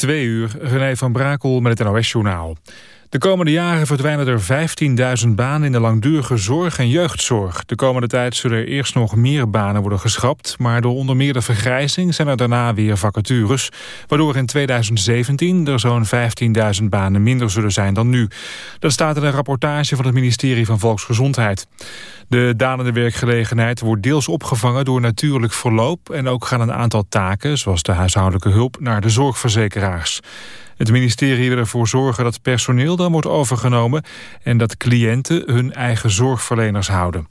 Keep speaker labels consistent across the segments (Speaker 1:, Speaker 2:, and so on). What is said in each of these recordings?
Speaker 1: Twee uur, René van Brakel met het NOS-journaal. De komende jaren verdwijnen er 15.000 banen in de langdurige zorg en jeugdzorg. De komende tijd zullen er eerst nog meer banen worden geschrapt... maar door onder meer de vergrijzing zijn er daarna weer vacatures... waardoor in 2017 er zo'n 15.000 banen minder zullen zijn dan nu. Dat staat in een rapportage van het ministerie van Volksgezondheid. De dalende werkgelegenheid wordt deels opgevangen door natuurlijk verloop... en ook gaan een aantal taken, zoals de huishoudelijke hulp, naar de zorgverzekeraars. Het ministerie wil ervoor zorgen dat personeel dan wordt overgenomen... en dat cliënten hun eigen zorgverleners houden.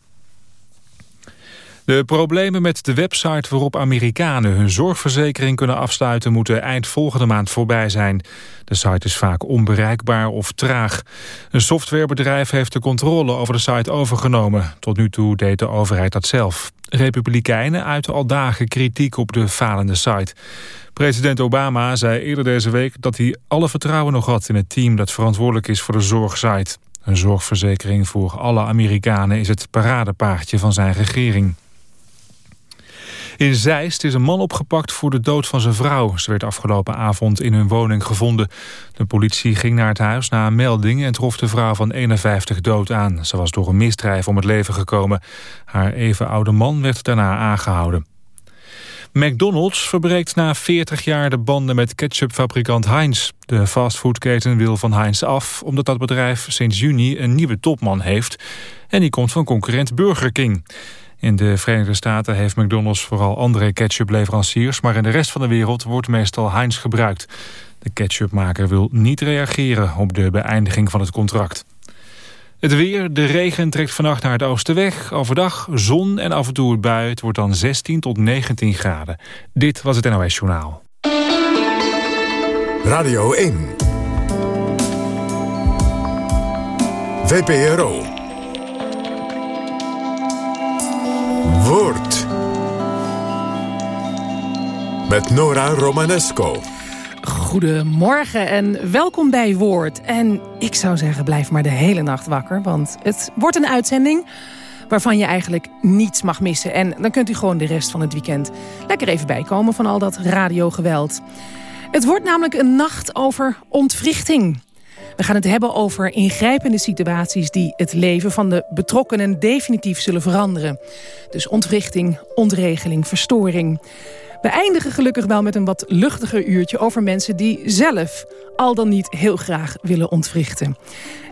Speaker 1: De problemen met de website waarop Amerikanen hun zorgverzekering kunnen afsluiten moeten eind volgende maand voorbij zijn. De site is vaak onbereikbaar of traag. Een softwarebedrijf heeft de controle over de site overgenomen. Tot nu toe deed de overheid dat zelf. Republikeinen uiten al dagen kritiek op de falende site. President Obama zei eerder deze week dat hij alle vertrouwen nog had in het team dat verantwoordelijk is voor de zorgsite. Een zorgverzekering voor alle Amerikanen is het paradepaardje van zijn regering. In Zeist is een man opgepakt voor de dood van zijn vrouw. Ze werd afgelopen avond in hun woning gevonden. De politie ging naar het huis na een melding... en trof de vrouw van 51 dood aan. Ze was door een misdrijf om het leven gekomen. Haar even oude man werd daarna aangehouden. McDonald's verbreekt na 40 jaar de banden met ketchupfabrikant Heinz. De fastfoodketen wil van Heinz af... omdat dat bedrijf sinds juni een nieuwe topman heeft... en die komt van concurrent Burger King... In de Verenigde Staten heeft McDonald's vooral andere ketchupleveranciers... maar in de rest van de wereld wordt meestal Heinz gebruikt. De ketchupmaker wil niet reageren op de beëindiging van het contract. Het weer, de regen trekt vannacht naar het oosten weg. Overdag zon en af en toe bui. Het wordt dan 16 tot 19 graden. Dit was het NOS Journaal.
Speaker 2: Radio 1. VPRO. Woord. Met Nora Romanesco.
Speaker 3: Goedemorgen en welkom bij Woord. En ik zou zeggen, blijf maar de hele nacht wakker. Want het wordt een uitzending waarvan je eigenlijk niets mag missen. En dan kunt u gewoon de rest van het weekend lekker even bijkomen van al dat radiogeweld. Het wordt namelijk een nacht over ontwrichting. We gaan het hebben over ingrijpende situaties die het leven van de betrokkenen definitief zullen veranderen. Dus ontwrichting, ontregeling, verstoring. We eindigen gelukkig wel met een wat luchtiger uurtje over mensen die zelf al dan niet heel graag willen ontwrichten.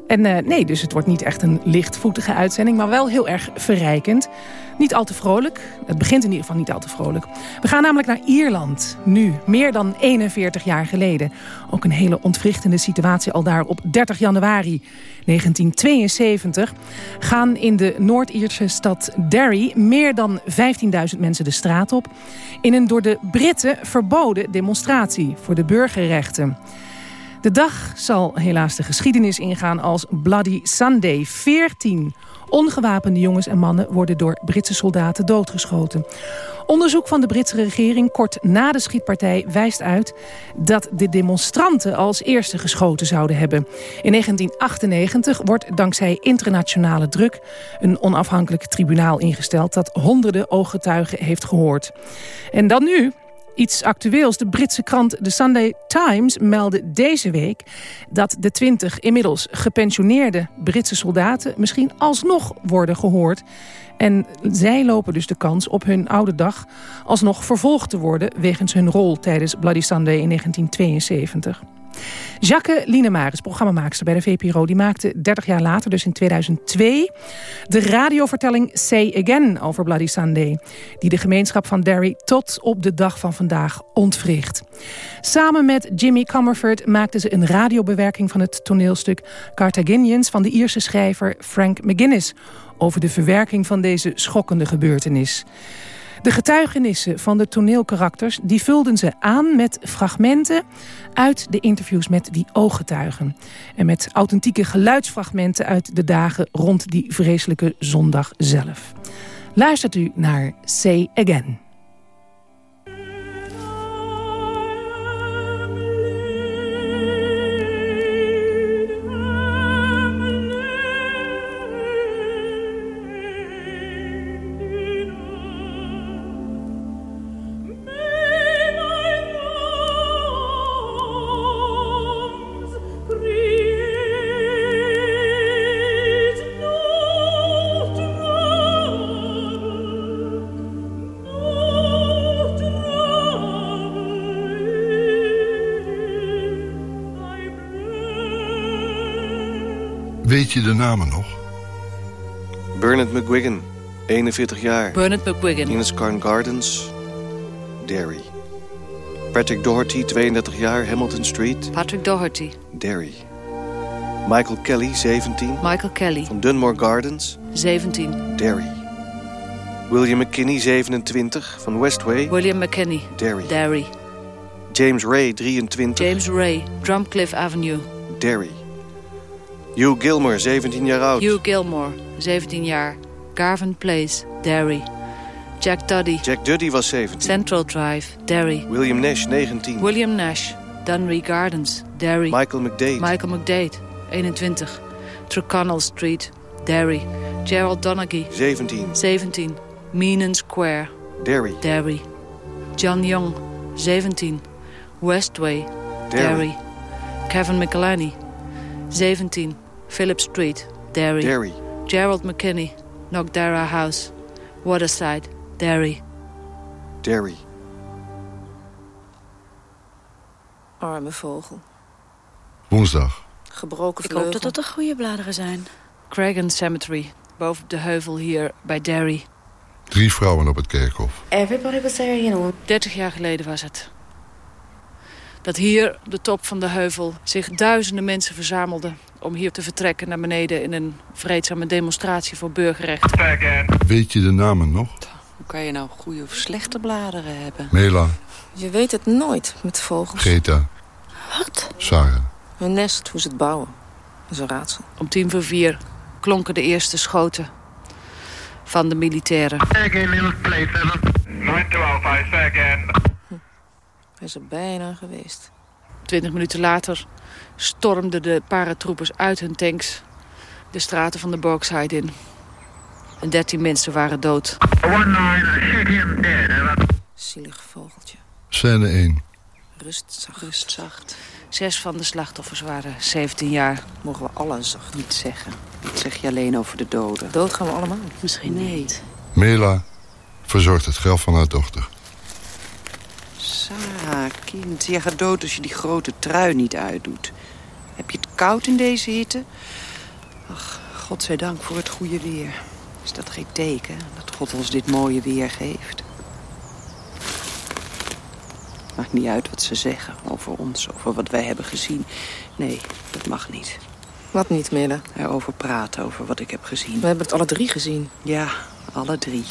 Speaker 3: En uh, nee, dus het wordt niet echt een lichtvoetige uitzending, maar wel heel erg verrijkend. Niet al te vrolijk. Het begint in ieder geval niet al te vrolijk. We gaan namelijk naar Ierland. Nu, meer dan 41 jaar geleden. Ook een hele ontwrichtende situatie al daar op 30 januari 1972. Gaan in de Noord-Ierse stad Derry meer dan 15.000 mensen de straat op. In een door de Britten verboden demonstratie voor de burgerrechten. De dag zal helaas de geschiedenis ingaan als Bloody Sunday. 14 ongewapende jongens en mannen worden door Britse soldaten doodgeschoten. Onderzoek van de Britse regering kort na de schietpartij wijst uit... dat de demonstranten als eerste geschoten zouden hebben. In 1998 wordt dankzij internationale druk... een onafhankelijk tribunaal ingesteld dat honderden ooggetuigen heeft gehoord. En dan nu, Iets actueels. De Britse krant The Sunday Times meldde deze week... dat de twintig inmiddels gepensioneerde Britse soldaten... misschien alsnog worden gehoord. En zij lopen dus de kans op hun oude dag... alsnog vervolgd te worden... wegens hun rol tijdens Bloody Sunday in 1972. Jacques Lienemaris, programmamaakster bij de VPRO... die maakte 30 jaar later, dus in 2002... de radiovertelling Say Again over Bloody Sunday... die de gemeenschap van Derry tot op de dag van vandaag ontwricht. Samen met Jimmy Comerford maakte ze een radiobewerking... van het toneelstuk Carthaginians van de Ierse schrijver Frank McGuinness... over de verwerking van deze schokkende gebeurtenis. De getuigenissen van de toneelkarakters die vulden ze aan met fragmenten uit de interviews met die ooggetuigen. En met authentieke geluidsfragmenten uit de dagen rond die vreselijke zondag zelf. Luistert u naar Say Again.
Speaker 4: Je de namen nog?
Speaker 5: Bernard McGuigan, 41 jaar.
Speaker 6: Bernard McGuigan.
Speaker 5: Inniscarn Gardens, Derry. Patrick Doherty, 32 jaar, Hamilton Street.
Speaker 6: Patrick Doherty.
Speaker 5: Derry. Michael Kelly, 17.
Speaker 6: Michael Kelly.
Speaker 5: Van Dunmore Gardens.
Speaker 6: 17.
Speaker 5: Derry. William McKinney, 27. Van Westway.
Speaker 6: William McKinney.
Speaker 5: Derry.
Speaker 6: Derry.
Speaker 5: James Ray, 23.
Speaker 6: James Ray. Drumcliff Avenue.
Speaker 5: Derry. Hugh Gilmore, 17 jaar oud.
Speaker 6: Hugh Gilmore. 17 jaar. Garvin Place. Derry. Jack Duddy.
Speaker 5: Jack Duddy was 17.
Speaker 6: Central Drive. Derry.
Speaker 5: William Nash, 19.
Speaker 6: William Nash. Dunry Gardens. Derry.
Speaker 5: Michael McDade.
Speaker 6: Michael McDade. 21. Tyrconnell Street. Derry. Gerald Donaghy.
Speaker 5: 17.
Speaker 6: 17. Meenan Square.
Speaker 5: Derry.
Speaker 6: Derry. John Young. 17. Westway.
Speaker 5: Derry.
Speaker 6: Kevin McElhenney. 17. Phillip Street. Derry.
Speaker 5: Derry.
Speaker 6: Gerald McKinney. Nogdara House. Waterside. Derry.
Speaker 5: Derry.
Speaker 7: Arme vogel.
Speaker 4: Woensdag.
Speaker 7: Gebroken
Speaker 8: Ik
Speaker 7: vleugel.
Speaker 8: hoop dat dat de goede bladeren zijn.
Speaker 6: Cragen Cemetery. Boven op de heuvel hier bij Derry.
Speaker 4: Drie vrouwen op het kerkhof.
Speaker 9: Everybody was there, you know.
Speaker 6: 30 jaar geleden was het. Dat hier, op de top van de heuvel, zich duizenden mensen verzamelden... om hier te vertrekken naar beneden in een vreedzame demonstratie voor burgerrecht.
Speaker 4: Weet je de namen nog?
Speaker 8: Hoe kan je nou goede of slechte bladeren hebben?
Speaker 4: Mela,
Speaker 7: Je weet het nooit met vogels.
Speaker 4: Greta,
Speaker 8: Wat?
Speaker 4: Sarah.
Speaker 7: Hun nest, hoe ze het bouwen. Dat is een raadsel.
Speaker 6: Om tien voor vier klonken de eerste schoten van de militairen.
Speaker 7: Hij is er bijna geweest.
Speaker 6: Twintig minuten later stormden de paratroepers uit hun tanks... de straten van de Borgside in. En dertien mensen waren dood.
Speaker 7: Zielig vogeltje.
Speaker 4: Scène 1.
Speaker 7: Rustzacht.
Speaker 8: Rustzacht.
Speaker 6: Zes van de slachtoffers waren 17 jaar.
Speaker 7: Mogen we zacht.
Speaker 8: Niet zeggen. Dat zeg je alleen over de doden.
Speaker 7: Dood gaan we allemaal.
Speaker 8: Misschien niet.
Speaker 4: Mela verzorgt het graf van haar dochter.
Speaker 8: Sarah, kind. Je gaat dood als je die grote trui niet uitdoet. Heb je het koud in deze hitte? Ach, godzijdank voor het goede weer. Is dat geen teken dat God ons dit mooie weer geeft? Maakt niet uit wat ze zeggen over ons, over wat wij hebben gezien. Nee, dat mag niet.
Speaker 7: Wat niet, Mille.
Speaker 8: Erover praten, over wat ik heb gezien.
Speaker 7: We hebben het alle drie gezien.
Speaker 8: Ja, alle drie.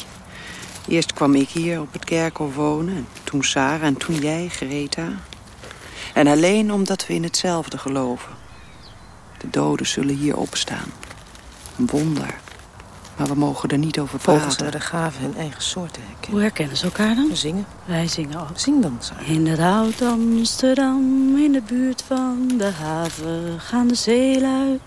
Speaker 8: Eerst kwam ik hier op het kerkhof wonen. En toen Sarah en toen jij, Greta. En alleen omdat we in hetzelfde geloven. De doden zullen hier opstaan. Een wonder. Maar we mogen er niet over
Speaker 7: Vogels
Speaker 8: praten.
Speaker 7: hebben de gave hun eigen soort te herkennen.
Speaker 10: Hoe herkennen ze elkaar dan?
Speaker 7: Zingen.
Speaker 10: Wij zingen ook.
Speaker 7: Zing dan, Sarah.
Speaker 10: In het oud Amsterdam, in de buurt van de haven, gaan de zeelui.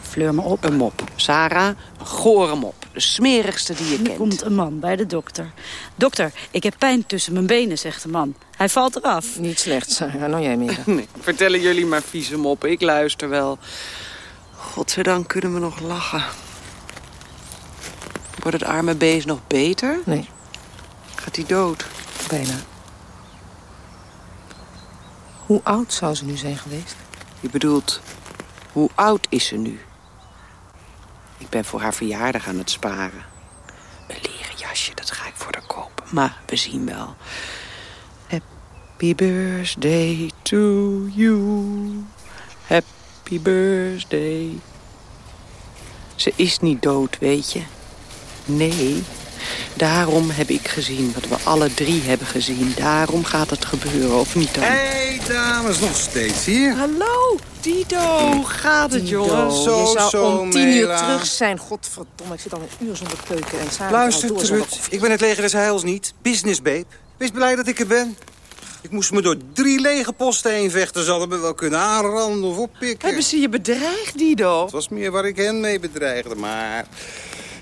Speaker 10: Fleur me op.
Speaker 8: Een mop. Sarah, een gore mop. De smerigste die je
Speaker 10: Er
Speaker 8: kent.
Speaker 10: komt een man bij de dokter. Dokter, ik heb pijn tussen mijn benen, zegt de man. Hij valt eraf.
Speaker 7: Niet slecht, Sarah. Nou jij, Mille.
Speaker 8: Nee, vertellen jullie maar vieze moppen. Ik luister wel. Godzijdank kunnen we nog lachen. Wordt het arme beest nog beter?
Speaker 7: Nee,
Speaker 8: Gaat hij dood?
Speaker 7: bijna. Hoe oud zou ze nu zijn geweest?
Speaker 8: Je bedoelt, hoe oud is ze nu? Ik ben voor haar verjaardag aan het sparen. Een leren jasje, dat ga ik voor haar kopen. Maar we zien wel. Happy birthday to you. Happy birthday. Ze is niet dood, weet je. Nee, daarom heb ik gezien wat we alle drie hebben gezien. Daarom gaat het gebeuren, of niet dan?
Speaker 11: Hé, hey, dames, nog steeds hier.
Speaker 8: Hallo, Dido. Hoe gaat het,
Speaker 7: Dido,
Speaker 8: jongen?
Speaker 11: Zo,
Speaker 7: je zou
Speaker 11: zo,
Speaker 7: om tien uur
Speaker 11: Mela.
Speaker 7: terug zijn. Godverdomme, ik zit al een uur zonder keuken. En Sarah
Speaker 11: Luister,
Speaker 7: door
Speaker 11: Trut. Ik ben het leger des heils niet. Business, babe. Wees blij dat ik er ben. Ik moest me door drie lege posten heen vechten. Ze hadden me wel kunnen aanranden of oppikken.
Speaker 8: Hebben ze je bedreigd, Dido?
Speaker 11: Het was meer waar ik hen mee bedreigde, maar...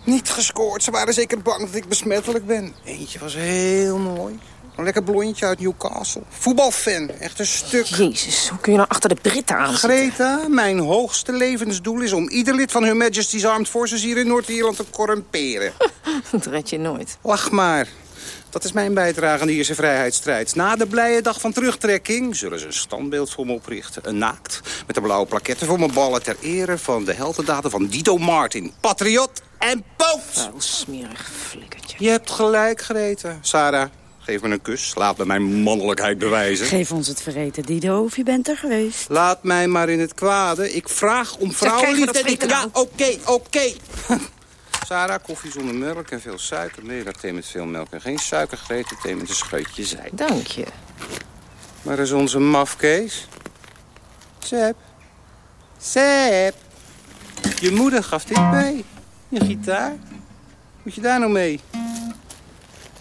Speaker 11: Niet gescoord. Ze waren zeker bang dat ik besmettelijk ben. Eentje was heel mooi. Een lekker blondje uit Newcastle. Voetbalfan. Echt een stuk.
Speaker 7: Jezus, hoe kun je nou achter de Britten aan?
Speaker 11: Greta, mijn hoogste levensdoel is om ieder lid van Her Majesty's Armed Forces hier in Noord-Ierland te corrumperen.
Speaker 7: Dat red je nooit.
Speaker 11: Lach maar. Dat is mijn bijdrage aan de Ierse vrijheidsstrijd. Na de blije dag van terugtrekking zullen ze een standbeeld voor me oprichten. Een naakt, met een blauwe plaketten voor mijn ballen... ter ere van de heldendaden van Dido Martin. Patriot en poot!
Speaker 7: Vuil, smerig flikkertje.
Speaker 11: Je hebt gelijk, Greta. Sarah, geef me een kus. Laat me mijn mannelijkheid bewijzen.
Speaker 10: Geef ons het verreten, Dido, of je bent er geweest.
Speaker 11: Laat mij maar in het kwade. Ik vraag om vrouwenliefde. Ja,
Speaker 7: nou?
Speaker 11: oké, oké. Sarah, koffie zonder melk en veel suiker. Nee, dat thee met veel melk en geen suiker. Greta, thee met een scheutje zij.
Speaker 7: Dank je.
Speaker 11: Maar is onze mafkees? Seb. Seb. Je moeder gaf dit mee. Je gitaar. Moet je daar nou mee?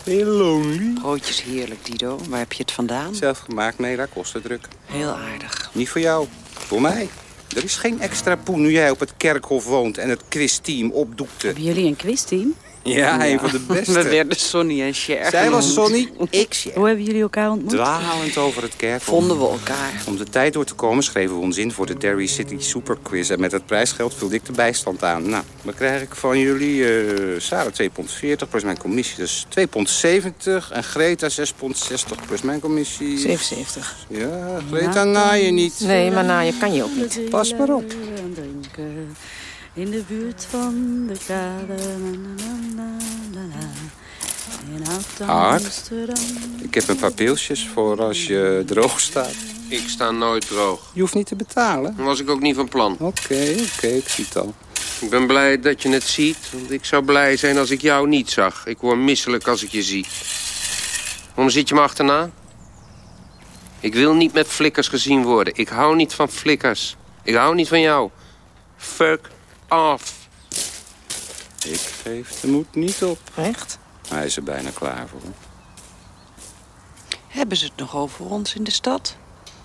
Speaker 11: Ben je lonely?
Speaker 8: Broodjes heerlijk, Dido. Waar heb je het vandaan?
Speaker 11: Zelf gemaakt, nee, daar kost het druk.
Speaker 8: Heel aardig.
Speaker 11: Niet voor jou, voor mij. Er is geen extra poen nu jij op het kerkhof woont en het quizteam opdoekte.
Speaker 10: Hebben jullie een quizteam?
Speaker 11: Ja, een van de
Speaker 8: We
Speaker 11: beste.
Speaker 8: werden Sonny en Cher
Speaker 11: Zij was. Sonny, ik Cher.
Speaker 10: Hoe hebben jullie elkaar ontmoet?
Speaker 11: Dwalend over het kerkhof.
Speaker 8: Vonden we elkaar.
Speaker 11: Om de tijd door te komen schreven we ons in voor de Derry City Super Quiz. En met het prijsgeld vulde ik de bijstand aan. Nou, dan krijg ik van jullie eh Sarah 2,40 pond plus mijn commissie. Dus 2,70 pond en Greta 6,60 pond plus mijn commissie.
Speaker 7: 77.
Speaker 11: Ja, Greta na je niet.
Speaker 7: Nee, maar na je kan je ook niet.
Speaker 11: Pas maar op.
Speaker 10: In de buurt van de kade. In. Amsterdam.
Speaker 11: Ik heb een paar pilsjes voor als je droog staat.
Speaker 9: Ik sta nooit droog.
Speaker 11: Je hoeft niet te betalen.
Speaker 9: Dat was ik ook niet van plan.
Speaker 11: Oké, oké, ik zie het al.
Speaker 9: Ik ben blij dat je het ziet, want ik zou blij zijn als ik jou niet zag. Ik word misselijk als ik je zie. Waarom zit je me achterna? Ik wil niet met flikkers gezien worden. Ik hou niet van flikkers. Ik hou niet van jou. Fuck off.
Speaker 11: Ik geef de moed niet op.
Speaker 7: Echt?
Speaker 11: Hij is er bijna klaar voor.
Speaker 8: Hebben ze het nog over ons in de stad?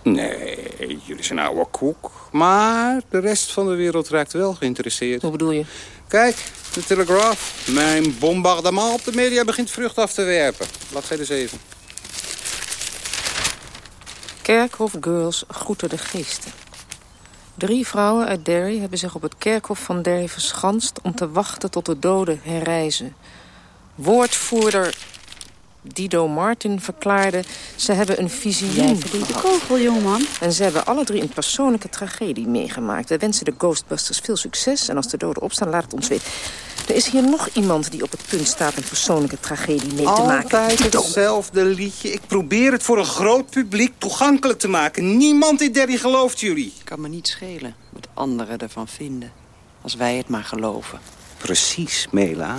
Speaker 11: Nee, jullie zijn oude koek. Maar de rest van de wereld raakt wel geïnteresseerd.
Speaker 7: Hoe bedoel je?
Speaker 11: Kijk, de Telegraaf. Mijn bombardement op de media begint vrucht af te werpen. Bladzijde 7.
Speaker 7: Kerkhof Girls groeten de geesten. Drie vrouwen uit Derry hebben zich op het kerkhof van Derry verschanst... om te wachten tot de doden herrijzen. Woordvoerder Dido Martin verklaarde... ze hebben een visioen
Speaker 10: de
Speaker 7: gehad.
Speaker 10: kogel, jongeman.
Speaker 7: En ze hebben alle drie een persoonlijke tragedie meegemaakt. We wensen de Ghostbusters veel succes. En als de doden opstaan, laat het ons weten. Er is hier nog iemand die op het punt staat... een persoonlijke tragedie mee te maken.
Speaker 11: Altijd hetzelfde liedje. Ik probeer het voor een groot publiek toegankelijk te maken. Niemand in Derry gelooft jullie.
Speaker 8: Kan me niet schelen wat anderen ervan vinden. Als wij het maar geloven.
Speaker 11: Precies, Mela.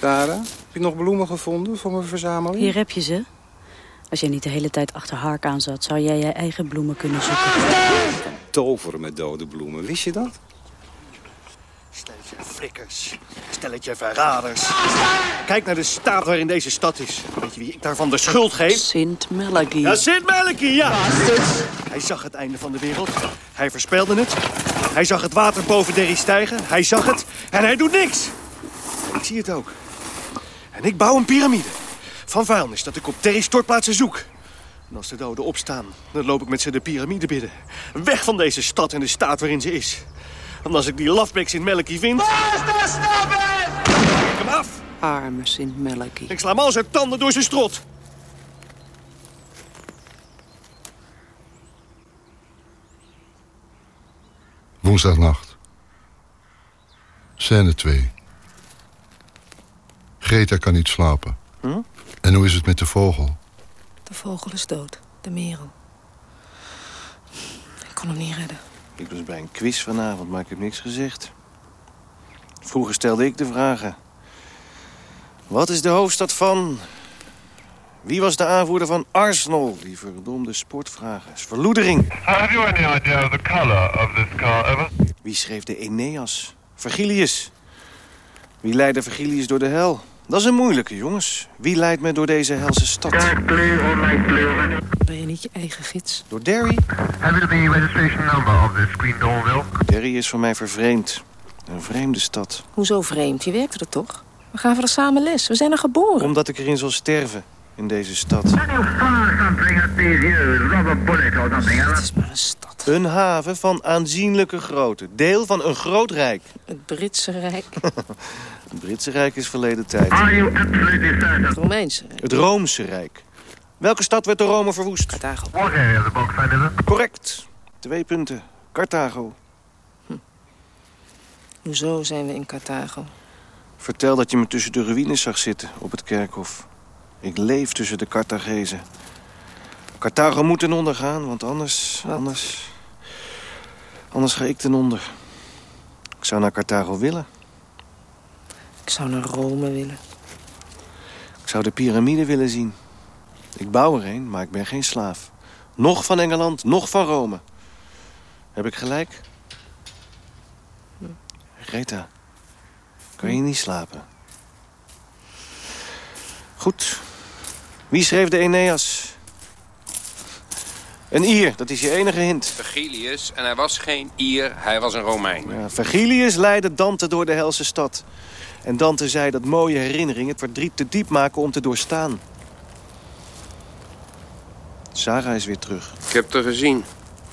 Speaker 11: Sarah, heb je nog bloemen gevonden voor mijn verzameling?
Speaker 10: Hier heb je ze. Als jij niet de hele tijd achter Hark aan zat... zou jij je eigen bloemen kunnen zoeken.
Speaker 11: Toveren met dode bloemen, wist je dat?
Speaker 12: Stelletje flikkers. Stelletje verraders. Kijk naar de staat waarin deze stad is. Weet je wie ik daarvan de schuld geef?
Speaker 8: Sint Melody.
Speaker 12: Ja, Sint Melky, ja. Hij zag het einde van de wereld. Hij voorspelde het. Hij zag het water boven Derry stijgen. Hij zag het. En hij doet niks. Ik zie het ook. En ik bouw een piramide. Van vuilnis dat ik op Derry stortplaatsen zoek. En als de doden opstaan, dan loop ik met ze de piramide binnen. Weg van deze stad en de staat waarin ze is. Want als ik die lafbeks in Melky vind... Ik hem af.
Speaker 8: Arme Sint Melody.
Speaker 12: Ik sla hem al zijn tanden door zijn strot.
Speaker 4: Woensdagnacht. Scène 2. Greta kan niet slapen.
Speaker 12: Hm?
Speaker 4: En hoe is het met de vogel?
Speaker 7: De vogel is dood. De merel. Ik kon hem niet redden.
Speaker 12: Ik was bij een quiz vanavond, maar ik heb niks gezegd. Vroeger stelde ik de vragen. Wat is de hoofdstad van... Wie was de aanvoerder van Arsenal? Die verdomde sportvragen. Is verloedering.
Speaker 13: Have you any idea of the color of this car, over?
Speaker 12: Wie schreef de Aeneas? Vergilius. Wie leidde Vergilius door de hel? Dat is een moeilijke, jongens. Wie leidt me door deze helse stad?
Speaker 7: Ben je niet je eigen gids?
Speaker 12: Door Derry? Derry is voor mij vervreemd. Een vreemde stad.
Speaker 7: Hoezo vreemd? Je werkte er toch? We gaven er samen les. We zijn er geboren.
Speaker 12: Omdat ik erin zal sterven. In deze stad.
Speaker 7: Het is maar een stad.
Speaker 12: Een haven van aanzienlijke grootte. Deel van een groot rijk.
Speaker 7: Het Britse Rijk.
Speaker 12: Het Britse Rijk is verleden tijd.
Speaker 7: Het Romeinse Rijk.
Speaker 12: Het Roomse Rijk. Welke stad werd door Rome verwoest?
Speaker 7: Carthago.
Speaker 12: Correct. Twee punten. Carthago.
Speaker 7: Hoezo zijn we in Carthago?
Speaker 12: Vertel dat je me tussen de ruïnes zag zitten op het kerkhof. Ik leef tussen de Carthagezen. Carthago moet ten onder gaan, want anders... Anders... Anders ga ik ten onder. Ik zou naar Carthago willen.
Speaker 7: Ik zou naar Rome willen.
Speaker 12: Ik zou de piramide willen zien. Ik bouw er een, maar ik ben geen slaaf. Nog van Engeland, nog van Rome. Heb ik gelijk? Greta, kan je niet slapen? Goed. Wie schreef de Aeneas? Een Ier, dat is je enige hint.
Speaker 9: Vergilius, en hij was geen Ier, hij was een Romein.
Speaker 12: Ja, Vergilius leidde Dante door de helse stad. En Dante zei dat mooie herinneringen het verdriet te diep maken om te doorstaan. Sarah is weer terug.
Speaker 9: Ik heb haar gezien.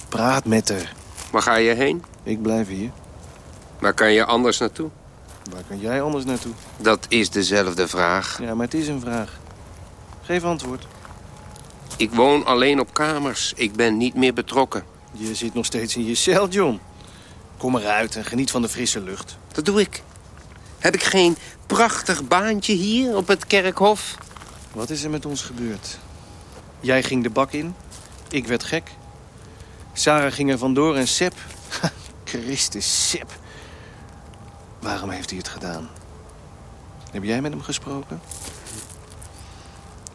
Speaker 12: Praat met haar.
Speaker 9: Waar ga je heen?
Speaker 12: Ik blijf hier.
Speaker 9: Waar kan je anders naartoe?
Speaker 12: Waar kan jij anders naartoe?
Speaker 9: Dat is dezelfde vraag.
Speaker 12: Ja, maar het is een vraag. Geef antwoord.
Speaker 9: Ik woon alleen op kamers. Ik ben niet meer betrokken.
Speaker 12: Je zit nog steeds in je cel, John. Kom eruit en geniet van de frisse lucht.
Speaker 9: Dat doe ik. Heb ik geen prachtig baantje hier op het kerkhof?
Speaker 12: Wat is er met ons gebeurd? Jij ging de bak in. Ik werd gek. Sarah ging er vandoor en Sep... Christus, Sep. Waarom heeft hij het gedaan? Heb jij met hem gesproken?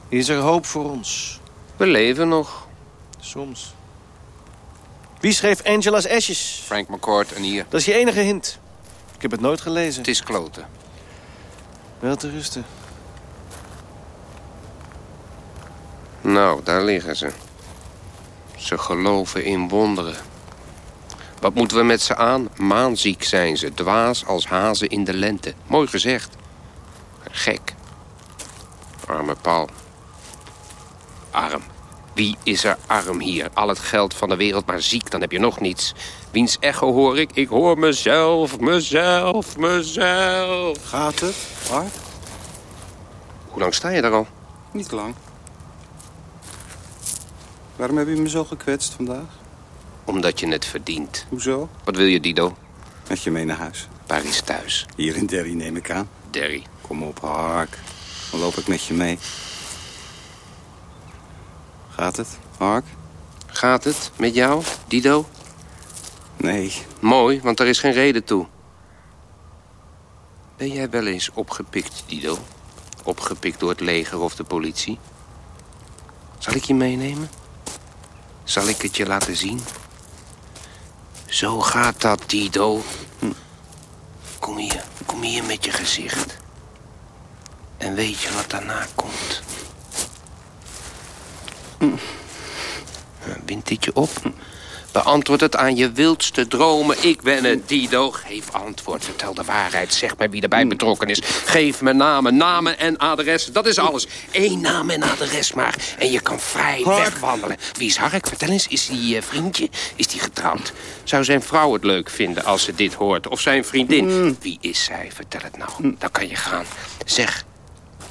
Speaker 12: Is er hoop voor ons?
Speaker 9: We leven nog.
Speaker 12: Soms. Wie schreef Angela's Ashes?
Speaker 9: Frank McCourt en hier.
Speaker 12: Dat is je enige hint. Ik heb het nooit gelezen.
Speaker 9: Het is kloten.
Speaker 12: Wel te rusten.
Speaker 9: Nou, daar liggen ze. Ze geloven in wonderen. Wat moeten we met ze aan? Maanziek zijn ze, dwaas als hazen in de lente. Mooi gezegd. Gek. Arme Paul. Arm. Wie is er arm hier? Al het geld van de wereld, maar ziek, dan heb je nog niets. Wiens echo hoor ik? Ik hoor mezelf, mezelf, mezelf.
Speaker 11: Gaat het? Hard?
Speaker 9: Hoe lang sta je daar al?
Speaker 11: Niet lang. Waarom heb je me zo gekwetst vandaag?
Speaker 9: Omdat je het verdient.
Speaker 11: Hoezo?
Speaker 9: Wat wil je, Dido?
Speaker 11: Met je mee naar huis.
Speaker 9: Waar is thuis?
Speaker 11: Hier in Derry neem ik aan.
Speaker 9: Derry.
Speaker 11: Kom op, Hark. Dan loop ik met je mee. Gaat het, Hark?
Speaker 9: Gaat het met jou, Dido?
Speaker 11: Nee.
Speaker 9: Mooi, want er is geen reden toe. Ben jij wel eens opgepikt, Dido? Opgepikt door het leger of de politie? Zal ik je meenemen? Zal ik het je laten zien? Zo gaat dat, Dido. Kom hier, kom hier met je gezicht. En weet je wat daarna komt? Wint dit je op? Beantwoord het aan je wildste dromen. Ik ben het, Dido. Geef antwoord, vertel de waarheid. Zeg mij wie erbij betrokken is. Geef me namen, namen en adres. Dat is alles. Eén naam en adres maar. En je kan vrij wegwandelen. Wie is Hark? Vertel eens, is hij vriendje? Is hij getrouwd? Zou zijn vrouw het leuk vinden als ze dit hoort? Of zijn vriendin? Wie is zij? Vertel het nou. Dan kan je gaan. Zeg,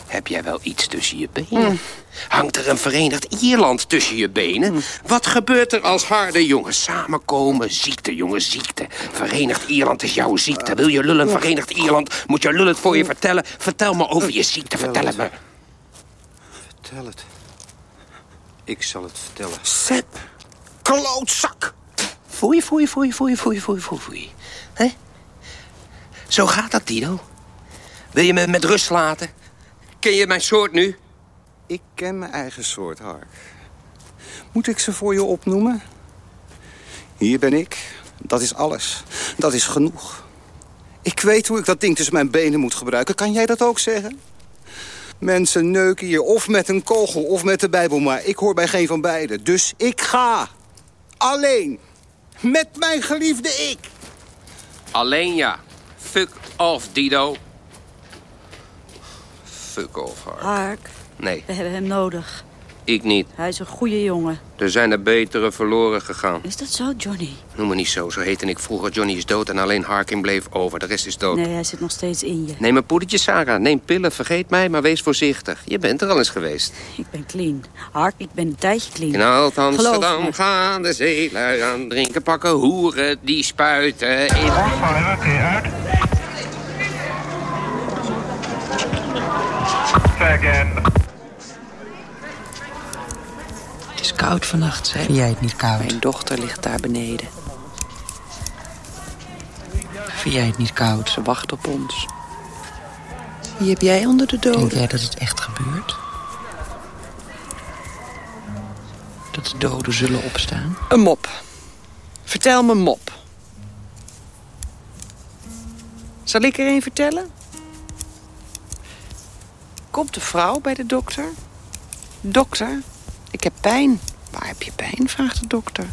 Speaker 9: heb jij wel iets tussen je benen? Hangt er een verenigd Ierland tussen je benen? Wat gebeurt er als harde jongens samenkomen? Ziekte, jongen, ziekte. Verenigd Ierland is jouw ziekte. Wil je lullen, Verenigd Ierland? Moet je lullen het voor je vertellen? Vertel me over je ziekte, vertel het me.
Speaker 11: Vertel het. Ik zal het vertellen.
Speaker 9: Sep, klootzak. Foei, foei, foei, foei, foei, foei, foei, foei. Hè? Zo gaat dat, Dido. Wil je me met rust laten? Ken je mijn soort nu?
Speaker 11: Ik ken mijn eigen soort, Hark. Moet ik ze voor je opnoemen? Hier ben ik. Dat is alles. Dat is genoeg. Ik weet hoe ik dat ding tussen mijn benen moet gebruiken. Kan jij dat ook zeggen? Mensen neuken hier of met een kogel of met de Bijbel... maar ik hoor bij geen van beiden. Dus ik ga. Alleen. Met mijn geliefde ik.
Speaker 9: Alleen ja. Fuck off, Dido. Fuck off, Hark.
Speaker 10: Hark,
Speaker 9: Nee,
Speaker 10: we hebben hem nodig.
Speaker 9: Ik niet.
Speaker 10: Hij is een goede jongen.
Speaker 9: Er zijn er betere verloren gegaan.
Speaker 10: Is dat zo, Johnny?
Speaker 9: Noem me niet zo, zo heette ik vroeger. Johnny is dood en alleen Harkin bleef over. De rest is dood.
Speaker 10: Nee, hij zit nog steeds in je.
Speaker 9: Neem een poedertje, Sarah. Neem pillen, vergeet mij, maar wees voorzichtig. Je bent er al eens geweest.
Speaker 10: Ik ben clean. Hark, ik ben een tijdje clean.
Speaker 9: In
Speaker 10: me.
Speaker 9: gaan de zeelui aan drinken, pakken hoeren die spuiten in...
Speaker 8: Het is koud vannacht, zei
Speaker 14: Vind jij het niet koud?
Speaker 8: Mijn dochter ligt daar beneden.
Speaker 14: Vind jij het niet koud?
Speaker 8: Ze wacht op ons. Wie heb jij onder de doden?
Speaker 14: Denk jij dat het echt gebeurt? Dat de doden zullen opstaan?
Speaker 8: Een mop. Vertel me een mop. Zal ik er een vertellen? Komt de vrouw bij de dokter? Dokter, ik heb pijn. Waar heb je pijn? vraagt de dokter.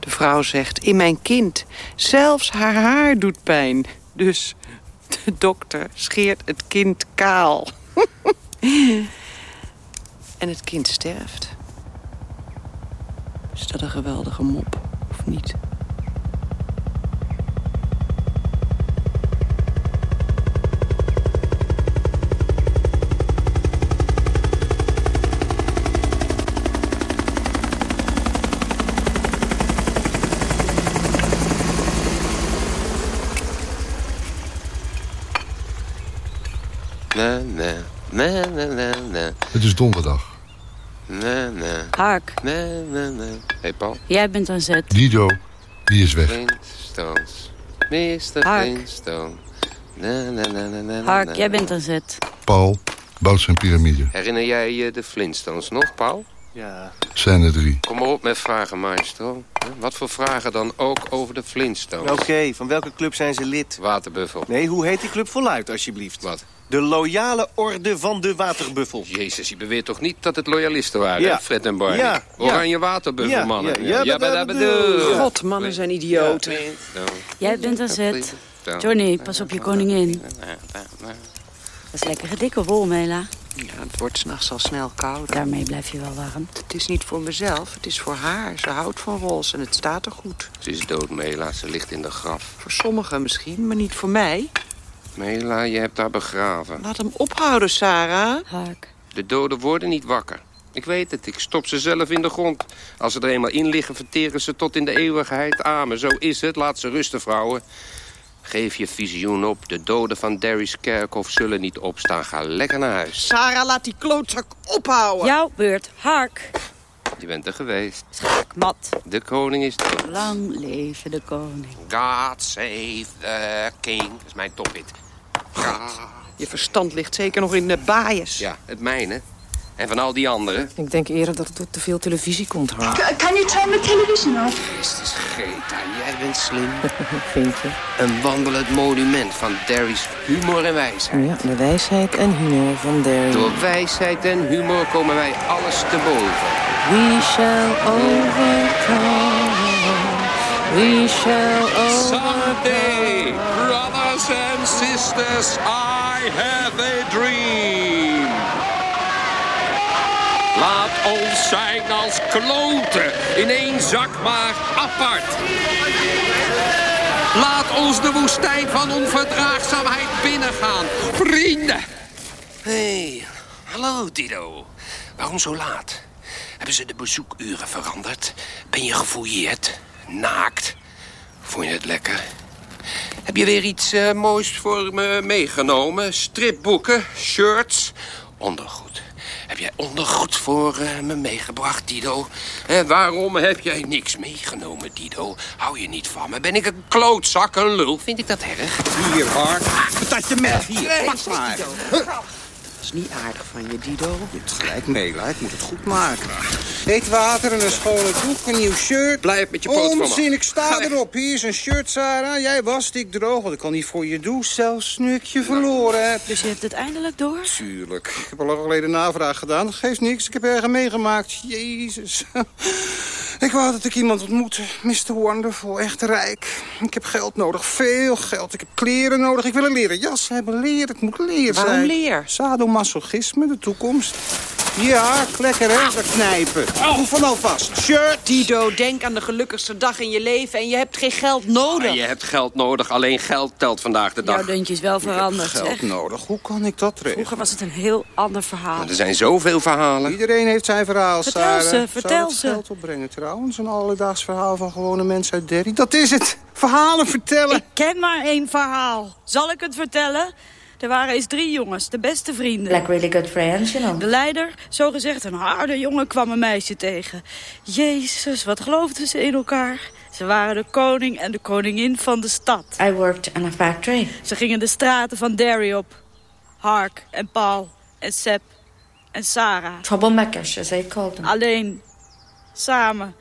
Speaker 8: De vrouw zegt, in mijn kind. Zelfs haar haar doet pijn. Dus de dokter scheert het kind kaal. en het kind sterft. Is dat een geweldige mop, of niet?
Speaker 9: Na, na, na, na, na, na.
Speaker 4: Het is donderdag.
Speaker 9: Na, na.
Speaker 10: Hark,
Speaker 9: Na, na, na. Hey, Paul.
Speaker 10: jij bent aan zet.
Speaker 4: Dido, die is weg.
Speaker 9: Flintstones. Mr.
Speaker 10: Hark.
Speaker 9: Flintstone. Na, na, na, na, na,
Speaker 10: Hark, jij bent aan zet.
Speaker 4: Paul bouwt zijn piramide.
Speaker 9: Herinner jij je de Flintstones nog, Paul?
Speaker 5: Ja.
Speaker 4: Zijn er drie.
Speaker 9: Kom maar op met vragen, maestro. Wat voor vragen dan ook over de Flintstones?
Speaker 5: Oké, van welke club zijn ze lid?
Speaker 9: Waterbuffel.
Speaker 5: Nee, hoe heet die club voluit, alsjeblieft?
Speaker 9: Wat?
Speaker 5: De Loyale Orde van de Waterbuffel.
Speaker 9: Jezus, je beweert toch niet dat het loyalisten waren,
Speaker 5: Ja.
Speaker 9: hè, Fred en Barney?
Speaker 5: Ja, ja.
Speaker 9: Oranje waterbuffelmannen.
Speaker 5: Ja, ja, ja.
Speaker 8: God, mannen zijn idioten.
Speaker 10: Jij bent aan zet. Johnny, pas op je koningin. Dat is lekker gedikke wol, Mela.
Speaker 8: Ja, het wordt s'nachts al snel kouder.
Speaker 10: Daarmee blijf je wel warm.
Speaker 8: Het is niet voor mezelf, het is voor haar. Ze houdt van roze en het staat er goed.
Speaker 9: Ze is dood, Mela. Ze ligt in de graf.
Speaker 8: Voor sommigen misschien, maar niet voor mij.
Speaker 9: Mela, je hebt haar begraven.
Speaker 8: Laat hem ophouden, Sarah.
Speaker 10: Hark.
Speaker 9: De doden worden niet wakker. Ik weet het, ik stop ze zelf in de grond. Als ze er eenmaal in liggen, verteren ze tot in de eeuwigheid. Amen, zo is het. Laat ze rusten, vrouwen. Geef je visioen op. De doden van Derry's kerkhof zullen niet opstaan. Ga lekker naar huis.
Speaker 8: Sarah, laat die klootzak ophouden.
Speaker 10: Jouw beurt. Hark.
Speaker 9: Je bent er geweest.
Speaker 10: Mat.
Speaker 9: De koning is dood.
Speaker 10: Lang leven de koning.
Speaker 9: God save the king. Dat is mijn tophit. God.
Speaker 8: Je verstand ligt zeker nog in de baaiers.
Speaker 9: Ja, het mijne. En van al die anderen.
Speaker 7: Ik denk eerder dat het door te veel televisie komt, Hark.
Speaker 15: Can you turn the television off?
Speaker 9: Christus, Greta, jij bent slim.
Speaker 7: Vind je?
Speaker 9: Een wandelend monument van Derry's humor en wijsheid.
Speaker 7: Ja, de wijsheid en humor van Derry.
Speaker 9: Door wijsheid en humor komen wij alles te boven.
Speaker 7: We shall overcome. We shall overcome.
Speaker 9: Someday, sisters, I have a dream. Laat ons zijn als kloten, in één zak maar apart. Laat ons de woestijn van onverdraagzaamheid binnengaan. Vrienden! hey, hallo Dido. Waarom zo laat? Hebben ze de bezoekuren veranderd? Ben je gefouilleerd? Naakt? Vond je het lekker? Heb je weer iets eh, moois voor me meegenomen? Stripboeken, shirts, ondergoed. Heb jij ondergoed voor eh, me meegebracht, Dido? En waarom heb jij niks meegenomen, Dido? Hou je niet van me? Ben ik een klootzak, een lul? Vind ik dat erg?
Speaker 11: Hier, Hark. Patatje met. Hier,
Speaker 8: Nee,
Speaker 11: pak maar.
Speaker 8: Dat is niet aardig van je, Dido.
Speaker 11: Je hebt gelijk, Mela. Ik moet het goed maken. Heet water en een schone doek, een nieuw shirt.
Speaker 9: Blijf met je poot van me.
Speaker 11: Onzin, ik sta
Speaker 9: Ga weg.
Speaker 11: erop. Hier is een shirt, Sarah. Jij wast, ik droog. Wat ik al niet voor je doe, zelfs nu ik je verloren heb.
Speaker 10: Dus je hebt het eindelijk door?
Speaker 11: Tuurlijk. Ik heb al lang geleden navraag gedaan. Dat geeft niks. Ik heb erger meegemaakt. Jezus. Ik wou dat ik iemand ontmoette. Mr. Wonderful. Echt rijk. Ik heb geld nodig. Veel geld. Ik heb kleren nodig. Ik wil een leren jas hebben. Leer. Het moet leer zijn.
Speaker 8: Waarom leer?
Speaker 11: Sadomasochisme, de toekomst. Ja, lekker hè, dat knijpen. Oefen alvast. Shirt.
Speaker 8: Dido, denk aan de gelukkigste dag in je leven en je hebt geen geld nodig.
Speaker 9: Ah, je hebt geld nodig, alleen geld telt vandaag de dag.
Speaker 10: Jouw deuntje is wel veranderd,
Speaker 11: Geld
Speaker 10: zeg.
Speaker 11: nodig. Hoe kan ik dat regelen?
Speaker 10: Vroeger was het een heel ander verhaal.
Speaker 9: Er zijn zoveel verhalen.
Speaker 11: Iedereen heeft zijn verhaal,
Speaker 10: Vertel
Speaker 11: Sarah.
Speaker 10: ze, vertel ze.
Speaker 11: geld opbrengen trouwens? Een alledaags verhaal van gewone mensen uit Derry. Dat is het. Verhalen vertellen.
Speaker 10: Ik ken maar één verhaal. Zal ik het vertellen? Er waren eens drie jongens, de beste vrienden.
Speaker 16: Like really good friends, you know.
Speaker 10: De leider, zogezegd een harde jongen, kwam een meisje tegen. Jezus, wat geloofden ze in elkaar? Ze waren de koning en de koningin van de stad.
Speaker 16: I worked in a factory.
Speaker 10: Ze gingen de straten van Derry op. Hark en Paul en Seb en Sarah.
Speaker 16: Troublemakers, as they called them.
Speaker 10: Alleen, samen.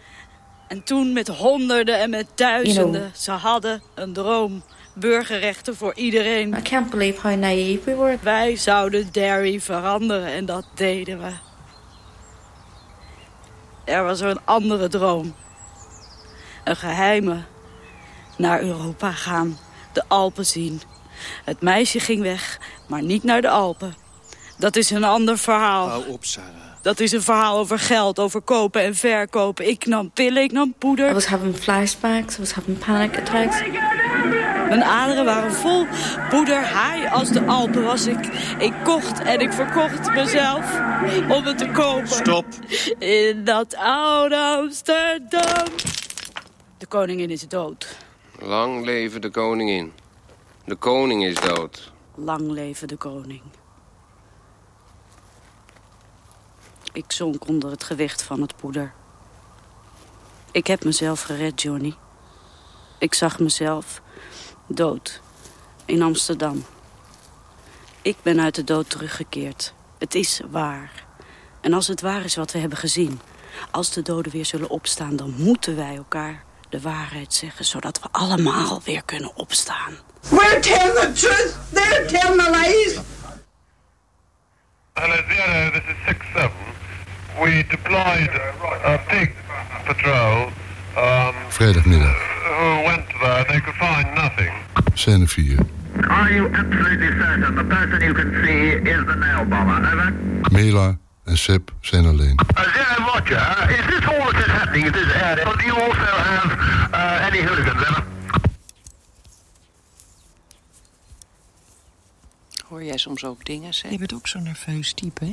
Speaker 10: En toen met honderden en met duizenden. Ze hadden een droom. Burgerrechten voor iedereen.
Speaker 16: I can't believe how naive we were.
Speaker 10: Wij zouden Derry veranderen en dat deden we. Er was een andere droom. Een geheime. Naar Europa gaan. De Alpen zien. Het meisje ging weg, maar niet naar de Alpen. Dat is een ander verhaal.
Speaker 5: Hou op, Sarah.
Speaker 10: Dat is een verhaal over geld, over kopen en verkopen. Ik nam pillen, ik nam poeder.
Speaker 16: I was having flashbacks, I was having panic attacks.
Speaker 10: Mijn aderen waren vol poeder. Haai als de Alpen was ik. Ik kocht en ik verkocht mezelf om het te kopen.
Speaker 5: Stop.
Speaker 10: In dat oude Amsterdam. De koningin is dood.
Speaker 9: Lang leven de koningin. De koning is dood.
Speaker 10: Lang leven de koning. Ik zonk onder het gewicht van het poeder. Ik heb mezelf gered, Johnny. Ik zag mezelf dood in Amsterdam. Ik ben uit de dood teruggekeerd. Het is waar. En als het waar is wat we hebben gezien... als de doden weer zullen opstaan... dan moeten wij elkaar de waarheid zeggen... zodat we allemaal weer kunnen opstaan.
Speaker 17: We're telling the truth. They're telling the lies.
Speaker 13: Hello, Zero, this is 6-7. We deployed a big patrol um,
Speaker 4: Vrijdagmiddag,
Speaker 13: who went there. They could find nothing.
Speaker 4: scène 4.
Speaker 13: Are you absolutely certain the person you can see is the nail bomber? Over.
Speaker 4: Mela en Seb zijn alleen.
Speaker 13: Uh, Zero, Roger. Uh, is this all that is happening in this area? Or do you also have uh, any hooligans? Over.
Speaker 8: Hoor jij soms ook dingen, zeg?
Speaker 14: Je bent ook zo'n nerveus type, hè?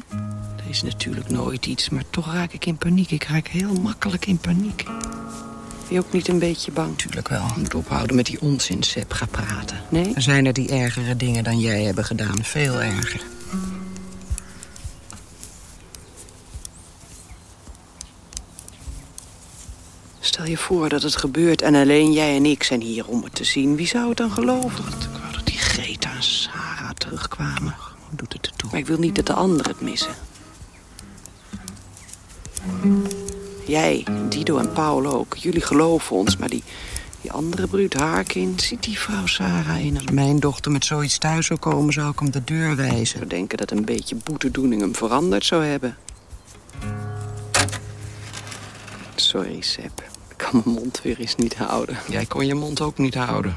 Speaker 14: Er is natuurlijk nooit iets, maar toch raak ik in paniek. Ik raak heel makkelijk in paniek.
Speaker 8: Ben je ook niet een beetje bang?
Speaker 14: Tuurlijk wel. Je moet ophouden met die onzin, Seb. Ga praten.
Speaker 8: Nee?
Speaker 14: Er zijn er die ergere dingen dan jij hebben gedaan. Veel erger.
Speaker 8: Stel je voor dat het gebeurt en alleen jij en ik zijn hier om het te zien. Wie zou het dan geloven?
Speaker 14: Ik wou dat die Greta en Sarah terugkwamen. Hoe doet het ertoe?
Speaker 8: Maar ik wil niet dat de anderen het missen. Jij, Dido en Paul ook. Jullie geloven ons, maar die, die andere bruut Harkin...
Speaker 14: Ziet die vrouw Sarah in? Als mijn dochter met zoiets thuis zou komen, zou ik hem de deur wijzen.
Speaker 8: zou denken dat een beetje boetedoening hem veranderd zou hebben. Sorry, Seb. Ik kan mijn mond weer eens niet houden.
Speaker 14: Jij kon je mond ook niet houden.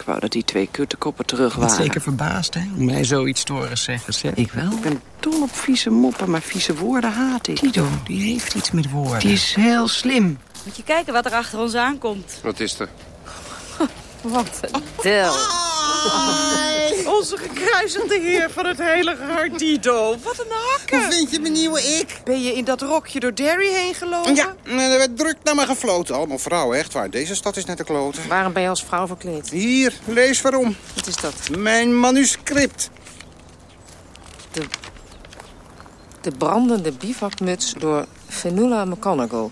Speaker 8: Ik wou dat die twee kuttekoppen terug waren.
Speaker 14: zeker verbaasd, hè? Om mij zoiets te horen zeggen, Seb. Ik wel.
Speaker 8: Ik ben dol op vieze moppen, maar vieze woorden haat ik.
Speaker 14: Dido, die heeft iets met woorden.
Speaker 8: Die is heel slim.
Speaker 10: Moet je kijken wat er achter ons aankomt.
Speaker 9: Wat is er?
Speaker 7: Wat een del.
Speaker 8: Onze gekruisende heer van het heilige hart, Dido. Wat een hakken.
Speaker 11: Hoe vind je mijn nieuwe ik?
Speaker 8: Ben je in dat rokje door Derry heen gelopen?
Speaker 11: Ja, er werd druk naar me gefloten. Allemaal vrouwen, echt waar. Deze stad is net een klote.
Speaker 7: Waarom ben je als vrouw verkleed?
Speaker 11: Hier, lees waarom.
Speaker 7: Wat is dat?
Speaker 11: Mijn manuscript.
Speaker 7: De brandende bivakmuts door Fenula McGonagall.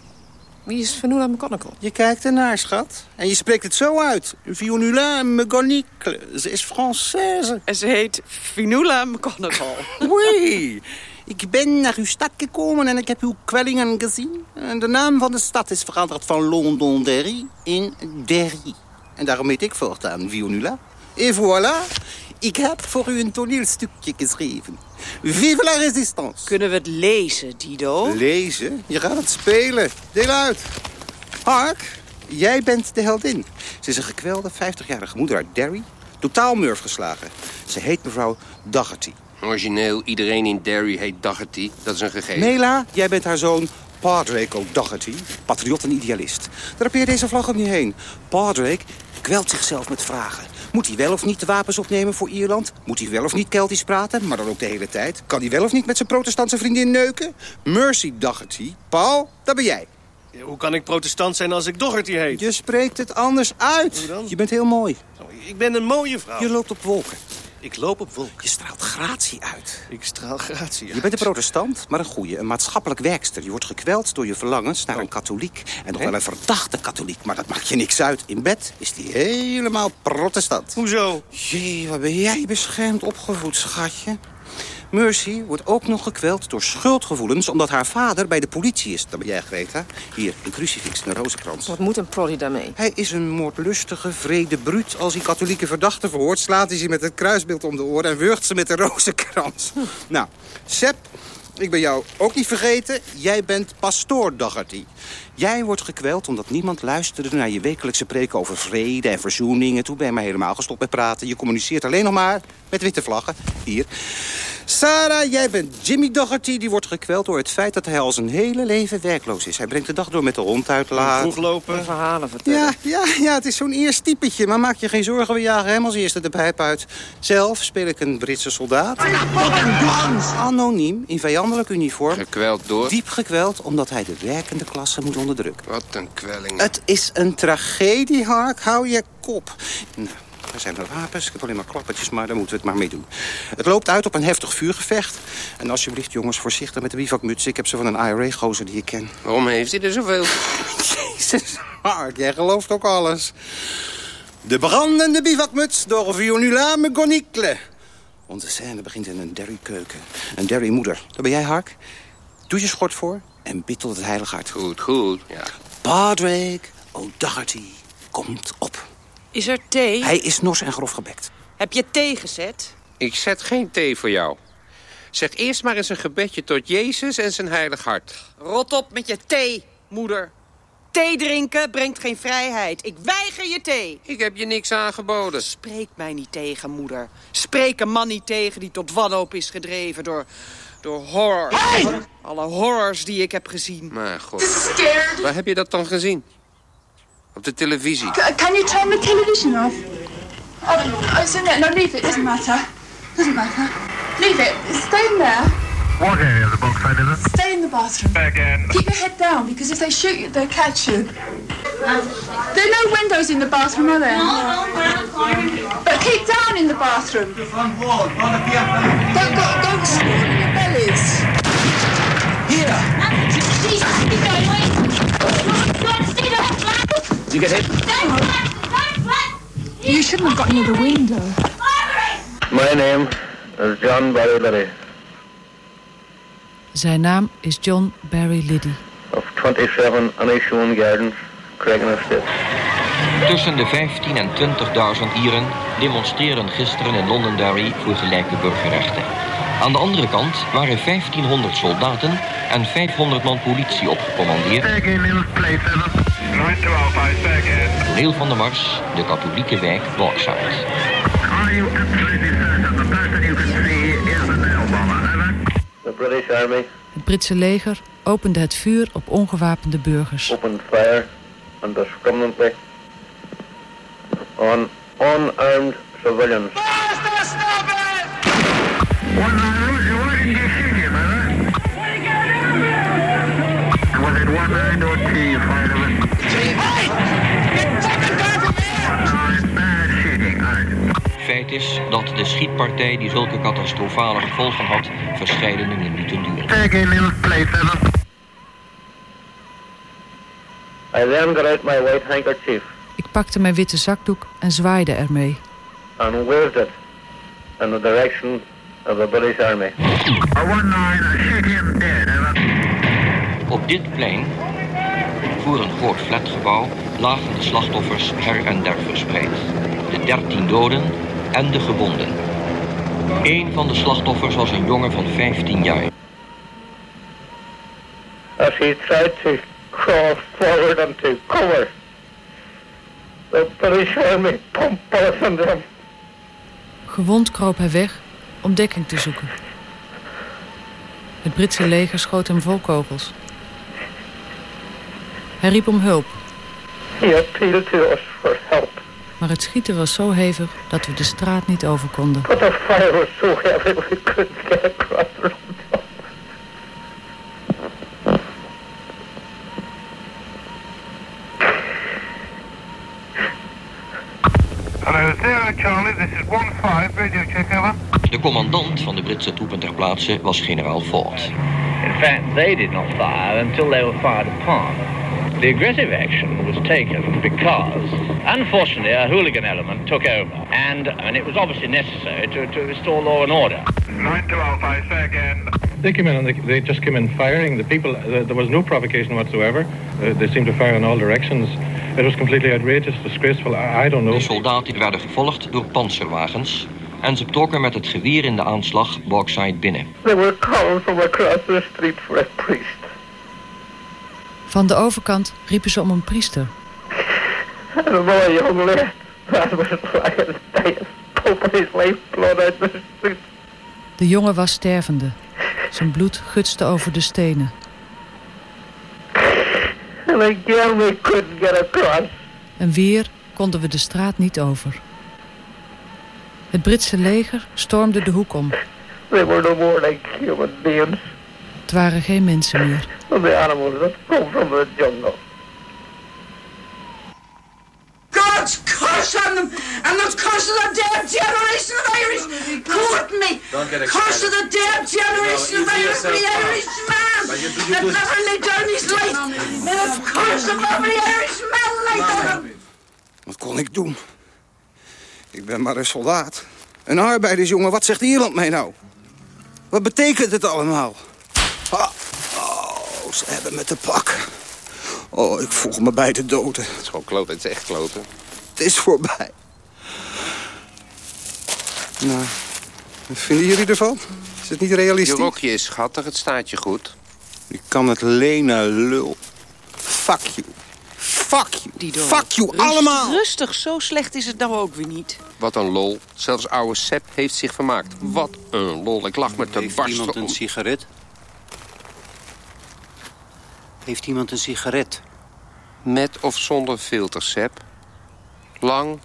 Speaker 7: Wie is Fenula McGonagall?
Speaker 11: Je kijkt ernaar, schat. En je spreekt het zo uit. Vionula McGonicle. Ze is Française.
Speaker 8: En ze heet Finula McGonagall.
Speaker 11: Oui. Ik ben naar uw stad gekomen en ik heb uw kwellingen gezien. En de naam van de stad is veranderd van Londonderry in Derry. En daarom heet ik voortaan Vionula. Et voilà, ik heb voor u een toneelstukje geschreven. Vive la résistance.
Speaker 8: Kunnen we het lezen, Dido?
Speaker 11: Lezen? Je gaat het spelen. Deel uit. Hark, jij bent de heldin. Ze is een gekwelde 50-jarige moeder uit Derry. Totaal murf geslagen. Ze heet mevrouw Dougherty.
Speaker 9: Origineel, iedereen in Derry heet Daugherty. Dat is een gegeven.
Speaker 11: Mela, jij bent haar zoon Padrake O'Doherty, patriot en idealist. Drapeer deze vlag om je heen. Padrake kwelt zichzelf met vragen. Moet hij wel of niet de wapens opnemen voor Ierland? Moet hij wel of niet Keltisch praten, maar dan ook de hele tijd? Kan hij wel of niet met zijn protestantse vriendin neuken? Mercy Dougherty. Paul, dat ben jij.
Speaker 12: Hoe kan ik protestant zijn als ik Dougherty heet?
Speaker 11: Je spreekt het anders uit.
Speaker 12: Hoe dan?
Speaker 11: Je bent heel mooi.
Speaker 12: Ik ben een mooie vrouw.
Speaker 11: Je loopt op wolken.
Speaker 12: Ik loop op wolken.
Speaker 11: Je straalt gratie uit.
Speaker 12: Ik straal gratie uit.
Speaker 11: Je bent een protestant, maar een goeie, een maatschappelijk werkster. Je wordt gekweld door je verlangens naar een katholiek. En nog wel een verdachte katholiek, maar dat maakt je niks uit. In bed is die helemaal protestant.
Speaker 12: Hoezo?
Speaker 11: Jee, wat ben jij beschermd opgevoed, schatje. Mercy wordt ook nog gekweld door schuldgevoelens... omdat haar vader bij de politie is. Dat ben jij, Greta. Hier, een crucifix en een rozenkrans.
Speaker 7: Wat moet een prolly daarmee?
Speaker 11: Hij is een moordlustige, vrede bruut. Als hij katholieke verdachten verhoort... slaat hij ze met het kruisbeeld om de oren... en wurgt ze met de rozenkrans. nou, Seb, ik ben jou ook niet vergeten. Jij bent pastoor. Jij wordt gekweld omdat niemand luisterde naar je wekelijkse preken over vrede en verzoening. En toen ben je maar helemaal gestopt met praten. Je communiceert alleen nog maar met witte vlaggen. Hier. Sarah, jij bent Jimmy Dougherty. Die wordt gekweld door het feit dat hij al zijn hele leven werkloos is. Hij brengt de dag door met de hond uitlaten.
Speaker 12: Vroeg lopen.
Speaker 7: Verhalen vertellen.
Speaker 11: Ja, ja, ja, het is zo'n eerst typetje. Maar maak je geen zorgen, we jagen hem als eerste de pijp uit. Zelf speel ik een Britse soldaat. Anoniem, in vijandelijk uniform.
Speaker 9: Gekweld door?
Speaker 11: Diep gekweld, omdat hij de werkende klasse moet
Speaker 9: Wat een kwelling.
Speaker 11: Het is een tragedie, Hark. Hou je kop. Nou, daar zijn mijn wapens. Ik heb alleen maar klappertjes, maar daar moeten we het maar mee doen. Het loopt uit op een heftig vuurgevecht. En alsjeblieft, jongens, voorzichtig met de bivakmuts. Ik heb ze van een IRA-gozer die ik ken.
Speaker 9: Waarom heeft hij er zoveel?
Speaker 11: Jezus, Hark, jij gelooft ook alles. De brandende bivakmuts door Vionula Megonicle. Onze scène begint in een derry-keuken. Een derry-moeder. Dat ben jij, Hark. Doe je schort voor en bid tot het heilige hart.
Speaker 9: Goed, goed, ja.
Speaker 11: Padrake O'Doherty komt op.
Speaker 14: Is er thee?
Speaker 11: Hij is nors en grof gebekt.
Speaker 14: Heb je thee gezet?
Speaker 9: Ik zet geen thee voor jou. Zeg eerst maar eens een gebedje tot Jezus en zijn heilig hart.
Speaker 14: Rot op met je thee, moeder. Thee drinken brengt geen vrijheid. Ik weiger je thee.
Speaker 9: Ik heb je niks aangeboden.
Speaker 14: Spreek mij niet tegen, moeder. Spreek een man niet tegen die tot wanhoop is gedreven door, door horror. Alle horrors die ik heb gezien.
Speaker 9: Maar god, waar heb je dat dan gezien? Op de televisie.
Speaker 15: C- can you turn the television off? Oh, it's in there. No, leave it. Doesn't matter. Doesn't matter. Leave it. Stay in there.
Speaker 13: What area of the box?
Speaker 15: Stay in the bathroom.
Speaker 13: Again.
Speaker 15: Keep your head down because if they shoot you, they'll catch you. There are no windows in the bathroom, are there? But keep down in the bathroom. Don't go, don't in your bellies.
Speaker 12: You get hit?
Speaker 15: You shouldn't have got near the window.
Speaker 13: My name is John Barry Liddy
Speaker 6: Zijn naam is John Barry Liddy.
Speaker 13: of 27 Anishoon Gardens, Craigna Estate.
Speaker 18: Tussen de 15 en 20.000 Ieren demonstreren gisteren in Londonderry voor gelijke burgerrechten. Aan de andere kant waren 1500 soldaten en 500 man politie opgecommandeerd.
Speaker 13: Again, Mills Place 7. Right to Alpha, say again.
Speaker 18: Toneel van de mars, de katholieke wijk
Speaker 13: Army
Speaker 6: Het Britse leger opende het vuur op ongewapende burgers.
Speaker 13: opened fire indiscriminately on unarmed civilians.
Speaker 18: Is dat de schietpartij die zulke catastrofale gevolgen had, verscheidene minuten duurde.
Speaker 13: Again, Mills Place 7. I then got out my white handkerchief
Speaker 6: Ik pakte mijn witte zakdoek en zwaaide ermee.
Speaker 13: and waved it in the direction of the British Army. A one nine, shoot him dead.
Speaker 18: Op dit plein, voor een groot flatgebouw, lagen de slachtoffers her en der verspreid. De dertien doden en de gewonden. Een van de slachtoffers was een jongen van 15 jaar.
Speaker 13: As he tried to crawl forward and to cover, the British Army pumped bullets into him.
Speaker 6: Gewond kroop hij weg om dekking te zoeken. Het Britse leger schoot hem vol kogels. Hij riep om hulp.
Speaker 19: He appealed to us for help.
Speaker 6: Maar het schieten was zo hevig dat we de straat niet over konden.
Speaker 19: But the fire was so heavy we couldn't get across the
Speaker 13: Hello, Zero Charlie, this is 1-5, radio check over.
Speaker 18: De commandant van de Britse troepen ter plaatse was generaal Ford.
Speaker 20: In fact, they did not fire until they were fired upon. The aggressive action was taken because, unfortunately, a hooligan element took over, and, and it was obviously necessary to, to restore law and order.
Speaker 13: 9 to Alpha, say again.
Speaker 21: They came in and they, they just came in firing. The people, uh, there was no provocation whatsoever. Uh, they seemed to fire in all directions. It was completely outrageous, disgraceful. I, I don't know.
Speaker 18: De soldaten werden gevolgd door panzerwagens en ze trokken met het geweer in de aanslag Bogside binnen.
Speaker 19: They were calling from across the street for a priest.
Speaker 6: Van de overkant riepen ze om een priester. De jongen was stervende. Zijn bloed gutste over de stenen. En weer konden we de straat niet over. Het Britse leger stormde de hoek om.
Speaker 19: They were no more like human beings.
Speaker 6: Het waren geen mensen meer.
Speaker 19: than the animals that come from the jungle.
Speaker 17: God's curse on them and the curse of the damn generation of Irish. Quote me. Curse of the damn generation of Irish, the. Irish man that never laid down his life. May the curse of every Irish man lay down.
Speaker 11: Wat kon ik doen? Ik ben maar een soldaat. Een arbeidersjongen, wat zegt Ierland mij nou? Wat betekent het allemaal? Ah, oh, ze hebben me te pakken. Oh, ik voel me bij de doden.
Speaker 9: Het is gewoon kloten, het is echt kloten.
Speaker 11: Het is voorbij. Nou, wat vinden jullie ervan? Is het niet
Speaker 9: Je
Speaker 11: realistisch?
Speaker 9: rokje is schattig, het staat je goed.
Speaker 11: Ik kan het lenen, lul. Fuck you. Fuck you.
Speaker 14: Dido.
Speaker 11: Fuck you,
Speaker 14: Rust-
Speaker 11: allemaal.
Speaker 14: Rustig, zo slecht is het nou ook weer niet.
Speaker 9: Wat een lol. Zelfs oude Sepp heeft zich vermaakt. Wat een lol. Ik lach me te
Speaker 22: Heeft
Speaker 9: barsten.
Speaker 22: iemand een sigaret? Heeft iemand een sigaret?
Speaker 9: Met of zonder filter, Sepp? Lang,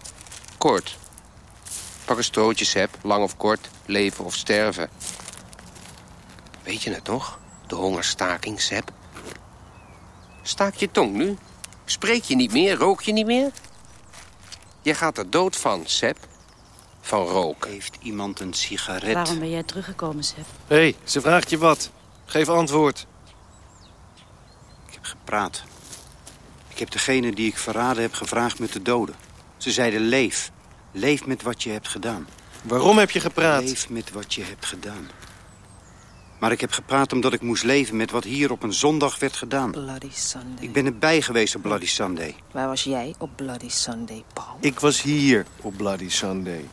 Speaker 9: kort. Pak een strootje, Sepp. Lang of kort, leven of sterven. Weet je het nog? De hongerstaking, Sepp. Staak je tong nu? Spreek je niet meer? Rook je niet meer? Je gaat er dood van, Sepp. Van roken.
Speaker 22: Heeft iemand een sigaret?
Speaker 10: Waarom ben jij teruggekomen, Seb?
Speaker 5: Hé, hey, ze vraagt je wat. Geef antwoord.
Speaker 22: Gepraat. Ik heb degene die ik verraden heb gevraagd met te doden. Ze zeiden leef. Leef met wat je hebt gedaan.
Speaker 5: Waarom heb je gepraat?
Speaker 22: Leef met wat je hebt gedaan. Maar ik heb gepraat omdat ik moest leven met wat hier op een zondag werd gedaan.
Speaker 14: Bloody Sunday.
Speaker 22: Ik ben erbij geweest op Bloody Sunday.
Speaker 14: Waar was jij op Bloody Sunday, Paul?
Speaker 5: Ik was hier op Bloody Sunday.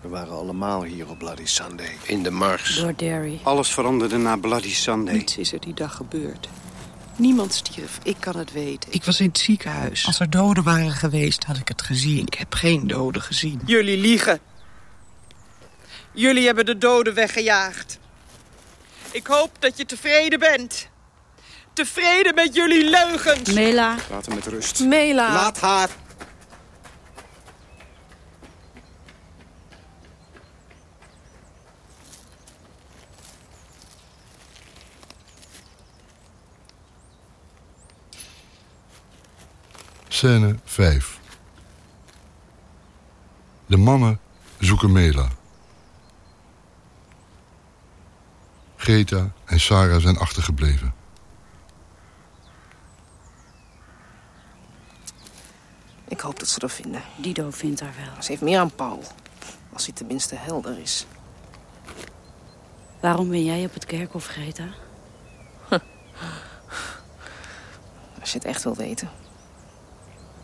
Speaker 5: We waren allemaal hier op Bloody Sunday.
Speaker 9: In de mars.
Speaker 10: Door Derry.
Speaker 22: Alles veranderde na Bloody Sunday.
Speaker 14: Niets is er die dag gebeurd. Niemand stierf, ik kan het weten.
Speaker 8: Ik was in het ziekenhuis. Als er doden waren geweest, had ik het gezien. Ik heb geen doden gezien.
Speaker 14: Jullie liegen. Jullie hebben de doden weggejaagd. Ik hoop dat je tevreden bent. Tevreden met jullie leugens.
Speaker 10: Mela.
Speaker 11: Laat hem met rust.
Speaker 14: Mela.
Speaker 11: Laat haar.
Speaker 4: Scène 5. De mannen zoeken Mela. Greta en Sarah zijn achtergebleven.
Speaker 7: Ik hoop dat ze er vinden.
Speaker 10: Dido vindt haar wel.
Speaker 7: Ze heeft meer aan Paul. Als hij tenminste helder is.
Speaker 10: Waarom ben jij op het kerkhof, Greta?
Speaker 7: Als je het echt wil weten.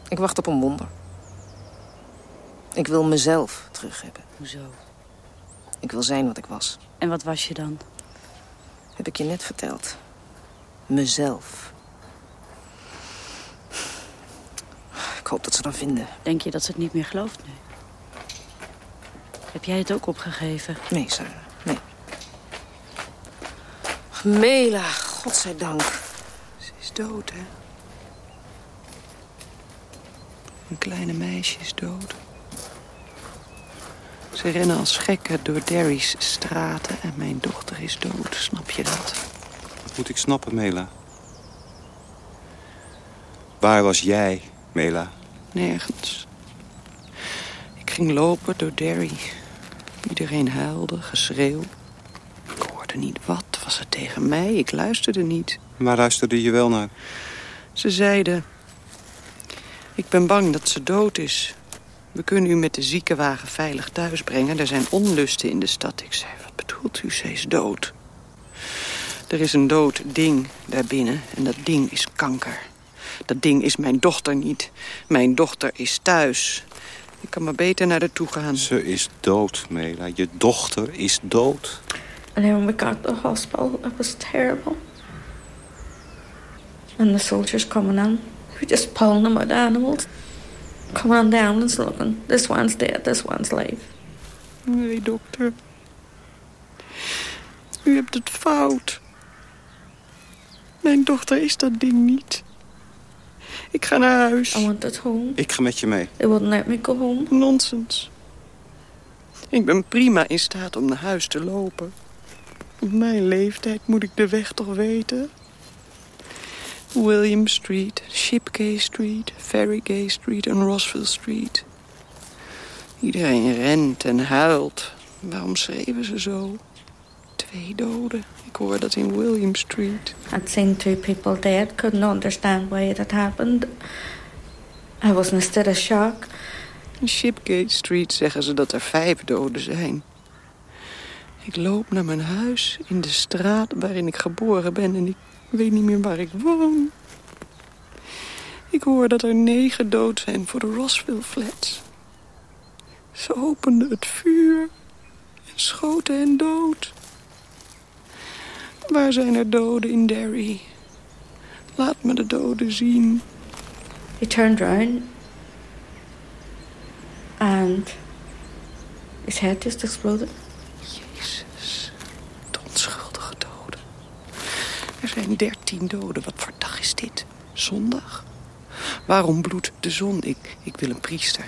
Speaker 7: Ik wacht op een wonder. Ik wil mezelf terug hebben.
Speaker 10: Hoezo?
Speaker 7: Ik wil zijn wat ik was.
Speaker 10: En wat was je dan?
Speaker 7: Heb ik je net verteld. Mezelf. Ik hoop dat ze dat vinden.
Speaker 10: Denk je dat ze het niet meer gelooft nu? Heb jij het ook opgegeven?
Speaker 7: Nee, Sarah. Mela, godzijdank.
Speaker 8: Ze is dood, hè? Een kleine meisje is dood. Ze rennen als gekken door Derry's straten en mijn dochter is dood. Snap je dat?
Speaker 11: Dat moet ik snappen, Mela. Waar was jij, Mela?
Speaker 8: Nergens. Ik ging lopen door Derry. Iedereen huilde, geschreeuw. Ik hoorde niet wat. Was het tegen mij? Ik luisterde niet.
Speaker 11: Waar luisterde je wel naar?
Speaker 8: Ze zeiden... Ik ben bang dat ze dood is. We kunnen u met de ziekenwagen veilig thuis brengen. Er zijn onlusten in de stad. Ik zei, wat bedoelt u? Ze is dood. Er is een dood ding daarbinnen en dat ding is kanker. Dat ding is mijn dochter niet. Mijn dochter is thuis. Ik kan maar beter naar haar toe gaan.
Speaker 11: Ze is dood, Mela. Je dochter is dood.
Speaker 16: And then when we got to the hospital, it was terrible. And the soldiers coming in, we just pulling them out animals. Coming on down and looking, this one's dead, this one's alive.
Speaker 8: Nee, dokter. U hebt het fout. Mijn dochter is dat ding niet. Ik ga naar huis.
Speaker 16: I wanted home.
Speaker 11: Ik ga met je mee.
Speaker 16: They wouldn't let me go home.
Speaker 8: Nonsens. Ik ben prima in staat om naar huis te lopen. Op mijn leeftijd moet ik de weg toch weten? William Street, Shipgate Street, Ferrygate Street en Rossville Street. Iedereen rent en huilt. Waarom schreven ze zo? Twee doden. Ik hoor dat in William Street.
Speaker 16: I'd seen two people dead, couldn't understand why it had happened. I was in a shock.
Speaker 8: In Shipgate Street zeggen ze dat er vijf doden zijn. Ik loop naar mijn huis in de straat waarin ik geboren ben... en ik weet niet meer waar ik woon. Ik hoor dat er negen dood zijn voor de Rossville Flats. Ze openden het vuur en schoten hen dood. Waar zijn er doden in Derry? Laat me de doden zien.
Speaker 16: He turned round and his head just exploded.
Speaker 8: Jezus, de onschuldige doden. Er zijn dertien doden. Wat voor dag is dit? Zondag? Waarom bloedt de zon? Ik, ik wil een priester.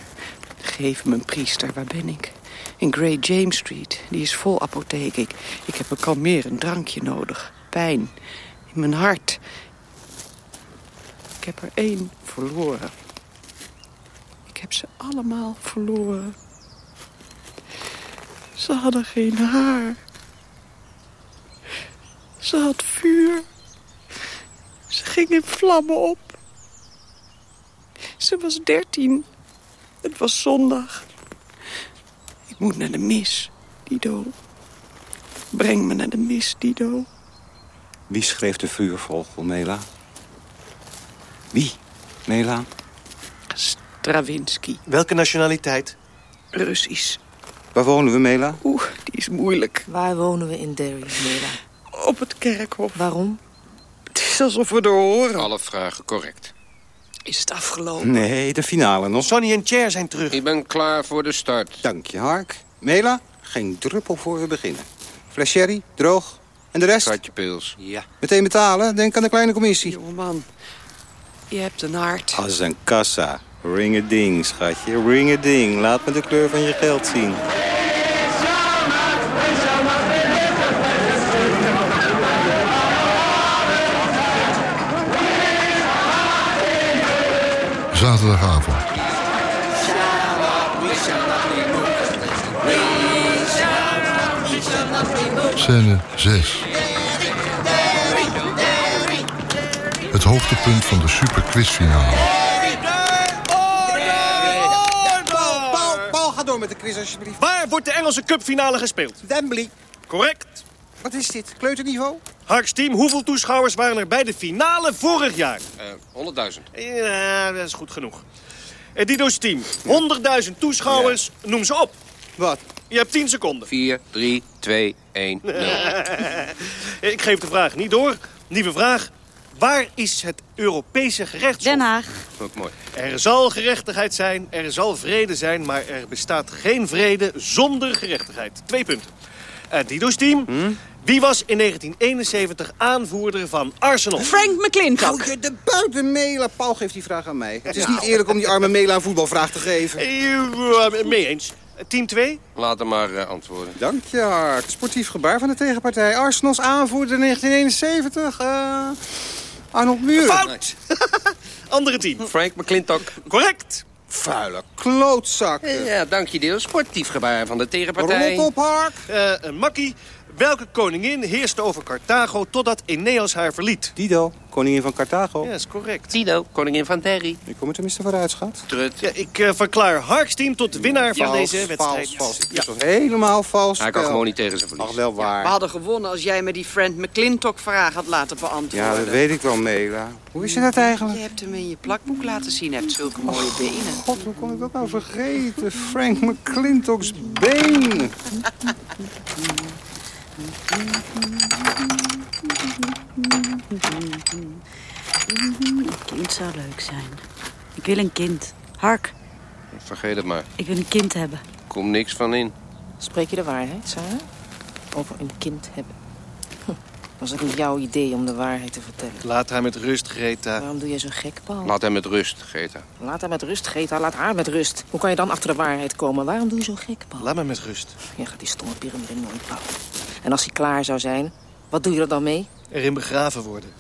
Speaker 8: Geef me een priester. Waar ben ik? In Great James Street. Die is vol apotheek. Ik, ik heb een kalmerend drankje nodig. Pijn. In mijn hart. Ik heb er één verloren. Ik heb ze allemaal verloren. Ze hadden geen haar. Ze had vuur. Ze ging in vlammen op. Ze was dertien. Het was zondag. Ik moet naar de mis, Dido. Breng me naar de mis, Dido.
Speaker 11: Wie schreef de vuurvogel, Mela? Wie, Mela?
Speaker 8: Stravinsky.
Speaker 12: Welke nationaliteit?
Speaker 8: Russisch.
Speaker 11: Waar wonen we, Mela?
Speaker 8: Oeh, die is moeilijk.
Speaker 7: Waar wonen we in Derry, Mela?
Speaker 8: Op het kerkhof.
Speaker 7: Waarom?
Speaker 8: Het is alsof we er horen.
Speaker 9: Alle vragen correct.
Speaker 8: Is het afgelopen?
Speaker 11: Nee, de finale nog.
Speaker 12: Sonny en Cher zijn terug.
Speaker 9: Ik ben klaar voor de start.
Speaker 11: Dank je, Hark. Mela, geen druppel voor we beginnen. Fles sherry, droog. En de rest?
Speaker 9: Kratje pils.
Speaker 11: Ja. Meteen betalen, denk aan de kleine commissie.
Speaker 8: Jongeman, je hebt een hart.
Speaker 11: Als een kassa. Ring a ding, schatje. Ring a ding. Laat me de kleur van je geld zien.
Speaker 4: Zaterdagavond. Scène 6. Het hoogtepunt van de super quizfinale.
Speaker 22: Paul, Paul, ga door met de quiz alsjeblieft.
Speaker 12: Waar wordt de Engelse Cupfinale gespeeld?
Speaker 22: Wembley.
Speaker 12: Correct.
Speaker 22: Wat is dit? Kleuterniveau?
Speaker 12: Harks team, hoeveel toeschouwers waren er bij de finale vorig jaar?
Speaker 9: Uh, 100.000.
Speaker 12: Ja, dat is goed genoeg. Uh, Dido's team, 100.000 toeschouwers, noem ze op.
Speaker 22: Wat?
Speaker 12: Je hebt 10 seconden.
Speaker 9: 4, 3, 2, 1, 0.
Speaker 12: Ik geef de vraag niet door. Nieuwe vraag. Waar is het Europese gerechtshof?
Speaker 10: Den Haag.
Speaker 9: Ook mooi.
Speaker 12: Er zal gerechtigheid zijn, er zal vrede zijn... maar er bestaat geen vrede zonder gerechtigheid. Twee punten. Uh, Dido's team. Wie was in 1971 aanvoerder van Arsenal?
Speaker 14: Frank McClintock.
Speaker 11: Hou je de buiten mailen. Paul geeft die vraag aan mij. Het is niet eerlijk om die arme Mela een voetbalvraag te geven.
Speaker 12: Uh, mee eens. Team 2?
Speaker 9: Laat hem maar uh, antwoorden.
Speaker 11: Dank je, Hart. Sportief gebaar van de tegenpartij. Arsenals aanvoerder 1971. Uh, Arnold Muur.
Speaker 12: Fout! Andere team.
Speaker 9: Frank McClintock.
Speaker 12: Correct.
Speaker 11: Vuile klootzakken.
Speaker 9: Ja, dank je deel. Sportief gebaar van de tegenpartij.
Speaker 11: Rot op, Hark.
Speaker 12: Uh, Makkie, welke koningin heerste over Carthago totdat Aeneas haar verliet?
Speaker 11: Dido, koningin van Carthago.
Speaker 12: Ja, is correct.
Speaker 9: Dido, koningin van Derry.
Speaker 11: Ik kom er tenminste vooruit, schat.
Speaker 9: Trut.
Speaker 12: Ja, ik uh, verklaar Harks team tot de winnaar van
Speaker 11: Vals,
Speaker 12: deze wedstrijd.
Speaker 11: Vals, vals. Ja. Helemaal vals.
Speaker 9: Hij kan gewoon niet tegen zijn verlies.
Speaker 11: Ach, wel waar.
Speaker 14: We hadden gewonnen als jij me die Frank McClintock vraag had laten beantwoorden.
Speaker 11: Ja, dat weet ik wel, Mela. Hoe is je dat eigenlijk?
Speaker 14: Je hebt hem in je plakboek laten zien. Hij heeft zulke mooie
Speaker 11: oh,
Speaker 14: benen.
Speaker 11: God, hoe kon ik dat nou vergeten? Frank McClintock's been.
Speaker 10: Een kind zou leuk zijn. Ik wil een kind. Hark,
Speaker 9: Vergeet het maar.
Speaker 10: ik wil een kind hebben.
Speaker 9: Komt niks van in.
Speaker 7: Spreek je de waarheid, Sarah? Over een kind hebben. Hm. Was het niet jouw idee om de waarheid te vertellen?
Speaker 12: Laat haar met rust, Greta.
Speaker 7: Waarom doe je zo gek, Paul?
Speaker 9: Laat hem met rust, Greta.
Speaker 7: Laat haar met rust, Greta. Laat haar met rust. Hoe kan je dan achter de waarheid komen? Waarom doe je zo gek, Paul?
Speaker 12: Laat me met rust.
Speaker 7: Je gaat die stomme piramide nooit bouwen. En als hij klaar zou zijn, wat doe je er dan mee?
Speaker 12: Erin begraven worden.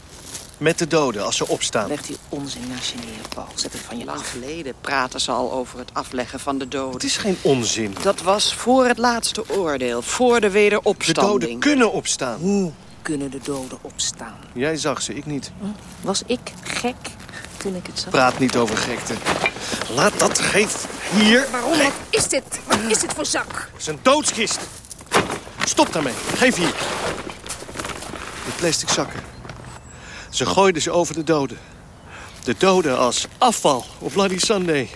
Speaker 12: Met de doden, als ze opstaan.
Speaker 7: Leg die onzin naast je neer, Paul. Zet het van je
Speaker 14: Lang
Speaker 7: af.
Speaker 14: geleden praten ze al over het afleggen van de doden.
Speaker 12: Het is geen onzin.
Speaker 14: Dat was voor het laatste oordeel. Voor de
Speaker 12: De
Speaker 14: wederopstanding.
Speaker 12: doden kunnen opstaan.
Speaker 7: Hoe kunnen de doden opstaan?
Speaker 12: Jij zag ze, ik niet.
Speaker 7: Was ik gek toen ik het zag?
Speaker 12: Praat niet over gekte. Laat dat geef hier.
Speaker 7: Waarom? Wat is dit? Wat is dit voor zak?
Speaker 12: Het is een doodskist. Stop daarmee. Geef hier. De plastic zakken. Ze gooiden ze over de doden. De doden als afval op Bloody Sunday.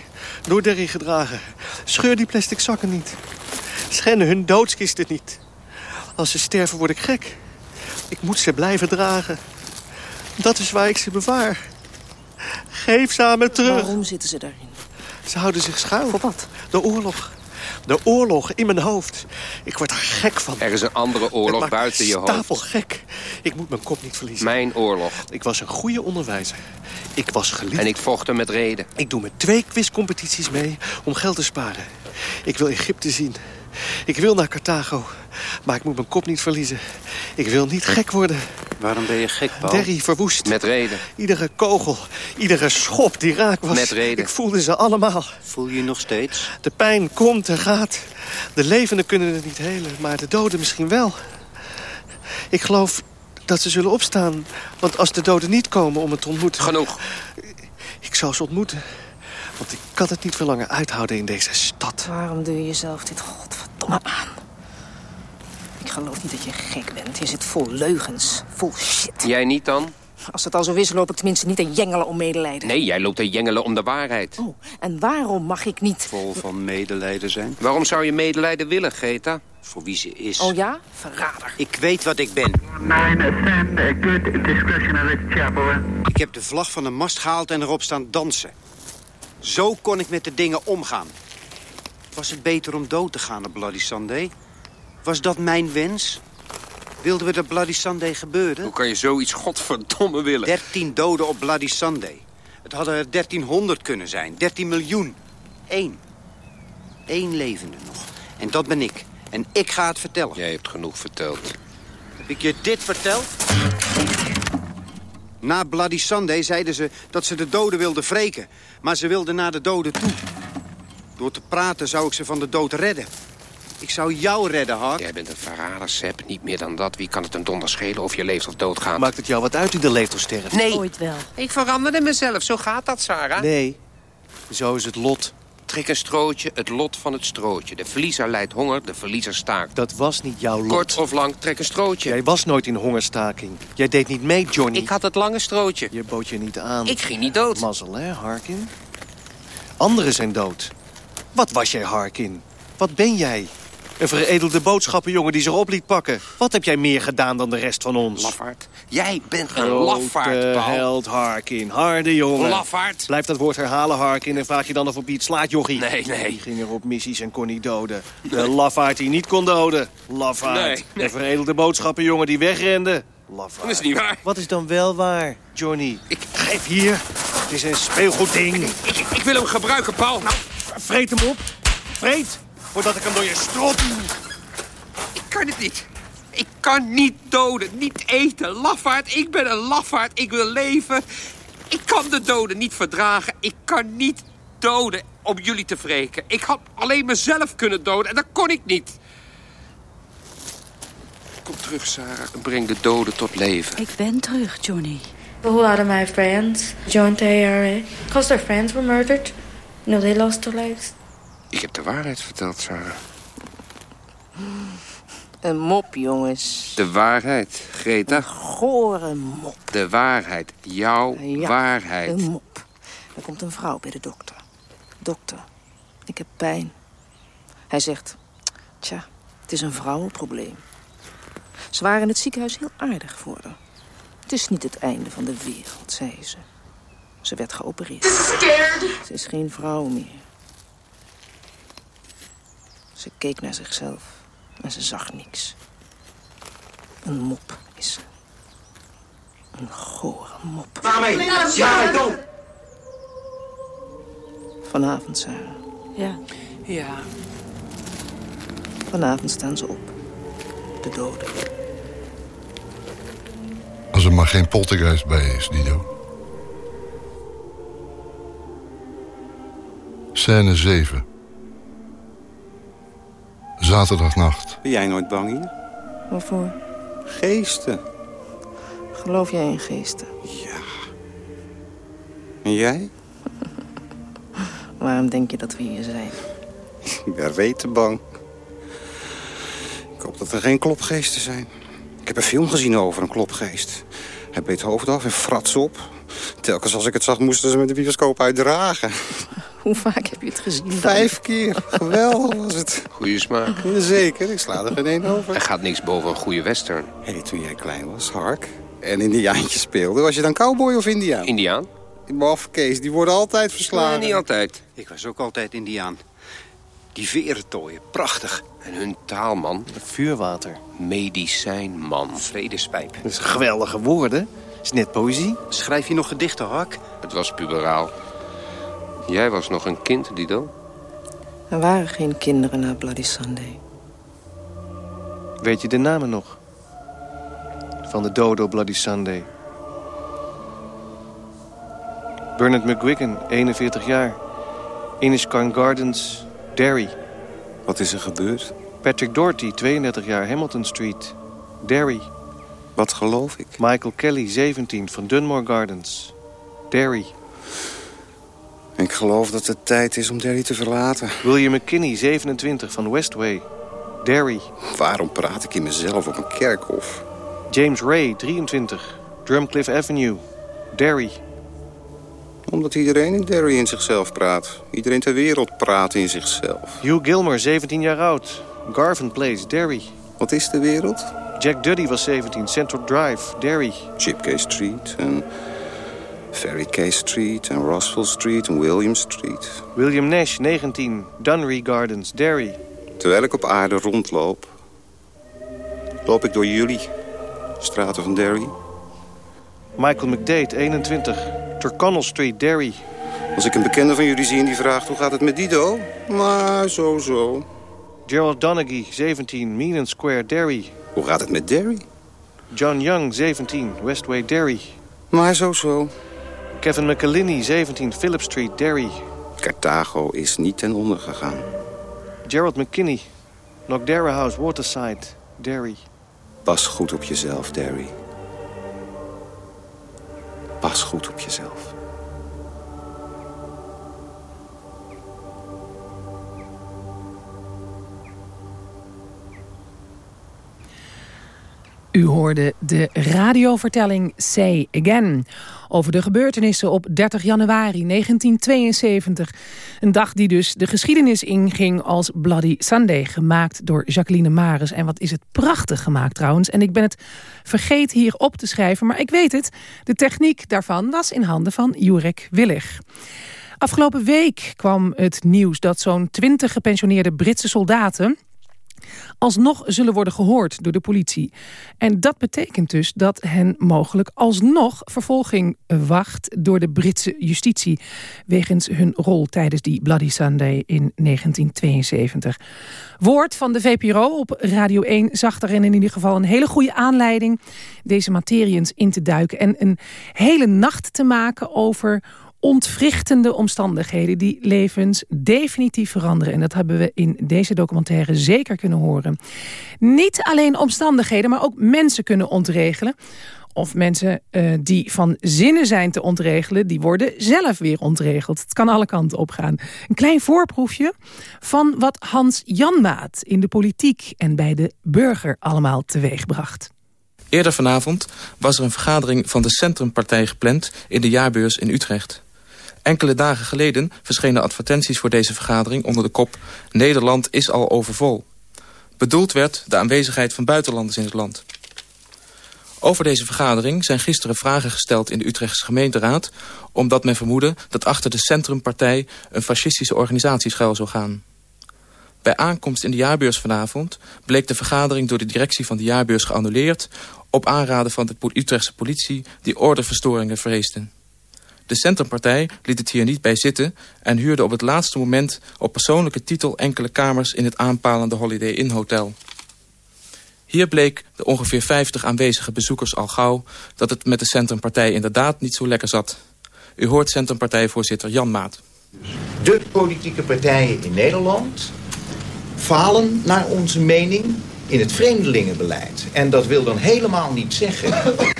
Speaker 12: Door Derry gedragen. Scheur die plastic zakken niet. Schenden hun doodskisten niet. Als ze sterven word ik gek. Ik moet ze blijven dragen. Dat is waar ik ze bewaar. Geef ze aan me terug.
Speaker 7: Waarom zitten ze daarin?
Speaker 12: Ze houden zich schuil.
Speaker 7: Voor wat?
Speaker 12: De oorlog. De oorlog in mijn hoofd. Ik word er gek van.
Speaker 9: Er is een andere oorlog buiten je hoofd.
Speaker 12: stapel gek. Ik moet mijn kop niet verliezen.
Speaker 9: Mijn oorlog.
Speaker 12: Ik was een goede onderwijzer. Ik was geliefd.
Speaker 9: En ik vocht er met reden.
Speaker 12: Ik doe met twee quizcompetities mee om geld te sparen. Ik wil Egypte zien. Ik wil naar Carthago. Maar ik moet mijn kop niet verliezen. Ik wil niet gek worden.
Speaker 22: Waarom ben je gek, Paul?
Speaker 12: Derry verwoest.
Speaker 9: Met reden.
Speaker 12: Iedere kogel, iedere schop die raak was.
Speaker 9: Met reden.
Speaker 12: Ik voelde ze allemaal.
Speaker 22: Voel je je nog steeds?
Speaker 12: De pijn komt en gaat. De levenden kunnen het niet helen, maar de doden misschien wel. Ik geloof dat ze zullen opstaan. Want als de doden niet komen om het te ontmoeten...
Speaker 9: Genoeg.
Speaker 12: Ik zou ze ontmoeten. Want ik kan het niet veel langer uithouden in deze stad.
Speaker 7: Waarom doe je jezelf dit godverdomme aan? Ik geloof niet dat je gek bent. Je zit vol leugens. Vol shit.
Speaker 9: Jij niet dan?
Speaker 7: Als het al zo is, loop ik tenminste niet te jengelen om medelijden.
Speaker 9: Nee, jij loopt te jengelen om de waarheid.
Speaker 7: Oh, en waarom mag ik niet...
Speaker 22: Vol van medelijden zijn?
Speaker 9: Waarom zou je medelijden willen, Greta?
Speaker 22: Voor wie ze is.
Speaker 7: Oh ja? Verrader.
Speaker 22: Ik weet wat ik ben.
Speaker 13: Chapel.
Speaker 22: Ik heb de vlag van de mast gehaald en erop staan dansen. Zo kon ik met de dingen omgaan. Was het beter om dood te gaan op Bloody Sunday? Was dat mijn wens? Wilden we dat Bloody Sunday gebeurde?
Speaker 9: Hoe kan je zoiets godverdomme willen?
Speaker 22: 13 doden op Bloody Sunday. Het hadden er 1300 kunnen zijn. 13 miljoen. Eén. Eén levende nog. En dat ben ik. En ik ga het vertellen.
Speaker 9: Jij hebt genoeg verteld.
Speaker 22: Heb ik je dit verteld? Na Bloody Sunday zeiden ze dat ze de doden wilden wreken. Maar ze wilden naar de doden toe. Door te praten zou ik ze van de dood redden. Ik zou jou redden, Hark.
Speaker 9: Jij bent een verrader, Seb. Niet meer dan dat. Wie kan het een donder schelen of je leeft of doodgaat?
Speaker 12: Maakt het jou wat uit wie er leeft of sterft?
Speaker 9: Nee.
Speaker 10: Ooit wel.
Speaker 9: Ik veranderde mezelf. Zo gaat dat, Sarah.
Speaker 12: Nee. Zo is het lot.
Speaker 9: Trek een strootje, het lot van het strootje. De verliezer lijdt honger, de verliezer staakt.
Speaker 12: Dat was niet jouw lot.
Speaker 9: Kort of lang, trek een strootje.
Speaker 12: Jij was nooit in hongerstaking. Jij deed niet mee, Johnny.
Speaker 9: Ik had het lange strootje.
Speaker 12: Je bood je niet aan.
Speaker 9: Ik ging niet dood.
Speaker 12: Mazzel, hè, Harkin? Anderen zijn dood. Wat was jij, Harkin? Wat ben jij? Een veredelde boodschappenjongen die zich op liet pakken. Wat heb jij meer gedaan dan de rest van ons?
Speaker 9: Lafaard. Jij bent een
Speaker 12: Grote
Speaker 9: lafaard, Paul.
Speaker 12: held Harkin. Harde jongen.
Speaker 9: Lafaard.
Speaker 12: Blijf dat woord herhalen, Harkin. En vraag je dan of op het slaat, jochie.
Speaker 9: Nee, nee.
Speaker 12: Die ging er op missies en kon niet doden. De lafaard die niet kon doden. Lafaard.
Speaker 9: Nee, nee.
Speaker 12: De veredelde boodschappenjongen die wegrende. Lafaard.
Speaker 9: Dat is niet waar.
Speaker 12: Wat is dan wel waar, Johnny? Ik geef hier. Het is een speelgoedding.
Speaker 9: Ik, ik wil hem gebruiken, Paul. Nou,
Speaker 12: Vreet hem op. Vreet. Voordat ik hem door je strot...
Speaker 9: ik kan het niet. Ik kan niet doden, niet eten. Lafaard, ik ben een lafaard. Ik wil leven. Ik kan de doden niet verdragen. Ik kan niet doden om jullie te wreken. Ik had alleen mezelf kunnen doden en dat kon ik niet. Kom terug, Sarah, en breng de doden tot leven.
Speaker 10: Ik ben terug, Johnny.
Speaker 16: A whole lot of my friends joined the ARA because their friends were murdered. Know, they lost their.
Speaker 9: Ik heb de waarheid verteld, Sarah.
Speaker 7: Een mop, jongens.
Speaker 9: De waarheid, Greta.
Speaker 7: Gore mop.
Speaker 9: De waarheid. Jouw
Speaker 7: Ja,
Speaker 9: waarheid.
Speaker 7: Een mop. Er komt een vrouw bij de dokter. Dokter, ik heb pijn. Hij zegt, tja, het is een vrouwenprobleem. Ze waren in het ziekenhuis heel aardig voor haar. Het is niet het einde van de wereld, zei ze. Ze werd geopereerd. Ze is geen vrouw meer. Ze keek naar zichzelf en ze zag niks. Een mop is ze. Een gore mop.
Speaker 23: Waarmee? Ja, dood.
Speaker 7: Vanavond, Sarah.
Speaker 10: Ja.
Speaker 8: Ja.
Speaker 7: Vanavond staan ze op. De doden.
Speaker 4: Als er maar geen poltergeist bij is, Dido. Scène 7. Zaterdagnacht.
Speaker 11: Ben jij nooit bang hier?
Speaker 7: Waarvoor?
Speaker 11: Geesten.
Speaker 7: Geloof jij in geesten?
Speaker 11: En jij?
Speaker 7: Waarom denk je dat we hier zijn?
Speaker 11: Ik ben weten bang. Ik hoop dat er geen klopgeesten zijn. Ik heb een film gezien over een klopgeest. Hij beet hoofd af en frats op. Telkens als ik het zag, moesten ze met de bioscoop uitdragen.
Speaker 7: Hoe vaak heb je het gezien? dan?
Speaker 11: Vijf keer. Geweldig was het.
Speaker 9: Goeie smaak.
Speaker 11: Zeker, ik sla er geen één over.
Speaker 9: Er gaat niks boven een goede western.
Speaker 11: Hé, toen jij klein was, Hark, en indiaantje speelde... was je dan cowboy of indiaan?
Speaker 9: Indiaan?
Speaker 11: Die mafkees, die worden altijd verslagen.
Speaker 9: Nee, niet altijd.
Speaker 22: Ik was ook altijd indiaan. Die verentooien, prachtig.
Speaker 9: En hun taalman?
Speaker 12: Vuurwater.
Speaker 9: Medicijnman.
Speaker 22: Vredespijp.
Speaker 12: Dat is geweldige woorden. is net poëzie.
Speaker 22: Schrijf je nog gedichten, Hark?
Speaker 9: Het was puberaal. Jij was nog een kind, Dido.
Speaker 7: Er waren geen kinderen na Bloody Sunday.
Speaker 12: Weet je de namen nog? Van de doden op Bloody Sunday. Bernard McGuigan, 41 jaar. Inniscarn Gardens, Derry.
Speaker 11: Wat is er gebeurd?
Speaker 12: Patrick Doherty, 32 jaar, Hamilton Street, Derry.
Speaker 11: Wat geloof ik?
Speaker 12: Michael Kelly, 17, van Dunmore Gardens, Derry.
Speaker 11: Ik geloof dat het tijd is om Derry te verlaten.
Speaker 12: William McKinney, 27, van Westway, Derry.
Speaker 11: Waarom praat ik in mezelf op een kerkhof?
Speaker 12: James Ray, 23, Drumcliff Avenue, Derry.
Speaker 11: Omdat iedereen in Derry in zichzelf praat. Iedereen ter wereld praat in zichzelf.
Speaker 12: Hugh Gilmer, 17 jaar oud, Garvin Place, Derry.
Speaker 11: Wat is de wereld?
Speaker 12: Jack Duddy was 17, Central Drive, Derry.
Speaker 11: Chipcase Street en Ferry Case Street en Rossville Street en William Street.
Speaker 12: William Nash, 19, Dunry Gardens, Derry.
Speaker 11: Terwijl ik op aarde rondloop, loop ik door jullie straten van Derry.
Speaker 12: Michael McDade, 21, Tyrconnell Street, Derry.
Speaker 11: Als ik een bekende van jullie zie en die vraagt hoe gaat het met Dido? Maar zo zo.
Speaker 12: Gerald Donaghy, 17, Meenan Square, Derry.
Speaker 11: Hoe gaat het met Derry?
Speaker 12: John Young, 17, Westway, Derry.
Speaker 11: Maar zo zo.
Speaker 12: Kevin McElhinney, 17, Phillip Street, Derry.
Speaker 11: Carthago is niet ten onder gegaan.
Speaker 12: Gerald McKinney, Nogdara House, Waterside, Derry.
Speaker 11: Pas goed op jezelf, Derry. Pas goed op jezelf.
Speaker 3: U hoorde de radiovertelling Say Again over de gebeurtenissen op 30 januari 1972. Een dag die dus de geschiedenis inging als Bloody Sunday, gemaakt door Jacqueline Maris. En wat is het prachtig gemaakt trouwens. En ik ben het vergeten hier op te schrijven, maar ik weet het. De techniek daarvan was in handen van Jurek Willig. Afgelopen week kwam het nieuws dat zo'n 20 gepensioneerde Britse soldaten alsnog zullen worden gehoord door de politie. En dat betekent dus dat hen mogelijk alsnog vervolging wacht... door de Britse justitie wegens hun rol tijdens die Bloody Sunday in 1972. Woord van de VPRO op Radio 1 zag daarin in ieder geval een hele goede aanleiding... deze materiëns in te duiken en een hele nacht te maken over ontwrichtende omstandigheden die levens definitief veranderen. En dat hebben we in deze documentaire zeker kunnen horen. Niet alleen omstandigheden, maar ook mensen kunnen ontregelen. Of mensen uh, die van zinnen zijn te ontregelen... die worden zelf weer ontregeld. Het kan alle kanten opgaan. Een klein voorproefje van wat Hans Janmaat... in de politiek en bij de burger allemaal teweegbracht.
Speaker 24: Eerder vanavond was er een vergadering van de Centrumpartij gepland... in de jaarbeurs in Utrecht. Enkele dagen geleden verschenen advertenties voor deze vergadering onder de kop Nederland is al overvol. Bedoeld werd de aanwezigheid van buitenlanders in het land. Over deze vergadering zijn gisteren vragen gesteld in de Utrechtse gemeenteraad... omdat men vermoedde dat achter de Centrumpartij een fascistische organisatie schuil zou gaan. Bij aankomst in de jaarbeurs vanavond bleek de vergadering door de directie van de jaarbeurs geannuleerd... op aanraden van de Utrechtse politie die ordeverstoringen vreesden. De Centrumpartij liet het hier niet bij zitten... en huurde op het laatste moment op persoonlijke titel enkele kamers... in het aanpalende Holiday Inn Hotel. Hier bleek de ongeveer 50 aanwezige bezoekers al gauw... dat het met de Centrumpartij inderdaad niet zo lekker zat. U hoort Centrumpartijvoorzitter Jan Maat.
Speaker 25: De politieke partijen in Nederland falen naar onze mening in het vreemdelingenbeleid. En dat wil dan helemaal niet zeggen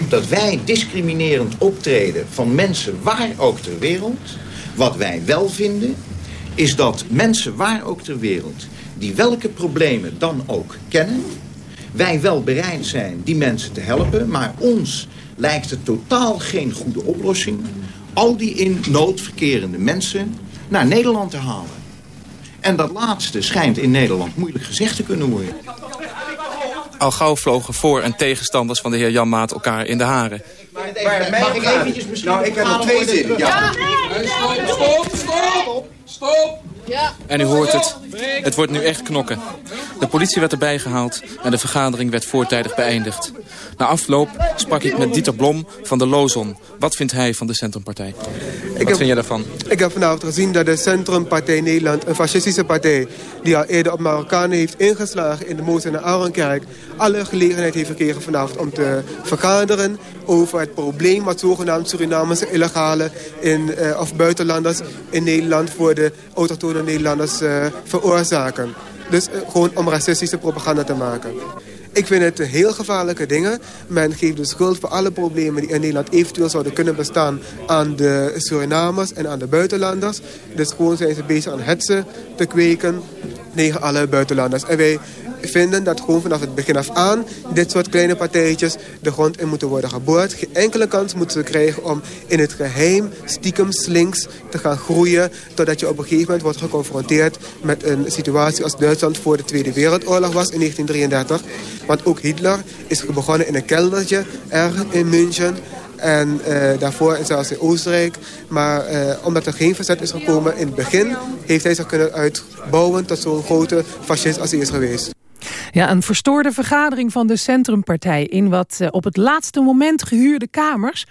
Speaker 25: dat wij discriminerend optreden van mensen waar ook ter wereld. Wat wij wel vinden is dat mensen waar ook ter wereld die welke problemen dan ook kennen... wij wel bereid zijn die mensen te helpen, maar ons lijkt het totaal geen goede oplossing... al die in nood verkerende mensen naar Nederland te halen. En dat laatste schijnt in Nederland moeilijk gezegd te kunnen worden.
Speaker 24: Al gauw vlogen voor- en tegenstanders van de heer Jan Maat elkaar in de haren.
Speaker 25: Mag ik eventjes misschien...
Speaker 26: Nou, ik heb nog twee zinnen. Ja.
Speaker 24: Stop, stop, stop. Ja. En u hoort het. Het wordt nu echt knokken. De politie werd erbij gehaald en de vergadering werd voortijdig beëindigd. Na afloop sprak ik met Dieter Blom van de Lozon. Wat vindt hij van de Centrumpartij? Wat vind jij daarvan?
Speaker 26: Ik heb vanavond gezien dat de Centrumpartij Nederland... een fascistische partij die al eerder op Marokkanen heeft ingeslagen... in de Moos en de Arenkerk... alle gelegenheid heeft gekregen vanavond om te vergaderen... over het probleem wat zogenaamd Surinamese illegale in, uh, of buitenlanders in Nederland... voor de autochtone Nederlanders uh, veroorzaken. Dus uh, gewoon om racistische propaganda te maken. Ik vind het heel gevaarlijke dingen. Men geeft de schuld voor alle problemen die in Nederland eventueel zouden kunnen bestaan aan de Surinamers en aan de buitenlanders. Dus gewoon zijn ze bezig aan hetsen te kweken tegen alle buitenlanders. En wij vinden dat gewoon vanaf het begin af aan dit soort kleine partijtjes de grond in moeten worden geboord. Geen enkele kans moeten ze krijgen om in het geheim stiekem slinks te gaan groeien. Totdat je op een gegeven moment wordt geconfronteerd met een situatie als Duitsland voor de Tweede Wereldoorlog was in 1933. Want ook Hitler is begonnen in een keldertje ergens in München. En uh, daarvoor zelfs in Oostenrijk. Maar uh, omdat er geen verzet is gekomen in het begin... heeft hij zich kunnen uitbouwen tot zo'n grote fascist als hij is geweest.
Speaker 3: Ja, een verstoorde vergadering van de Centrumpartij... in wat uh, op het laatste moment gehuurde kamers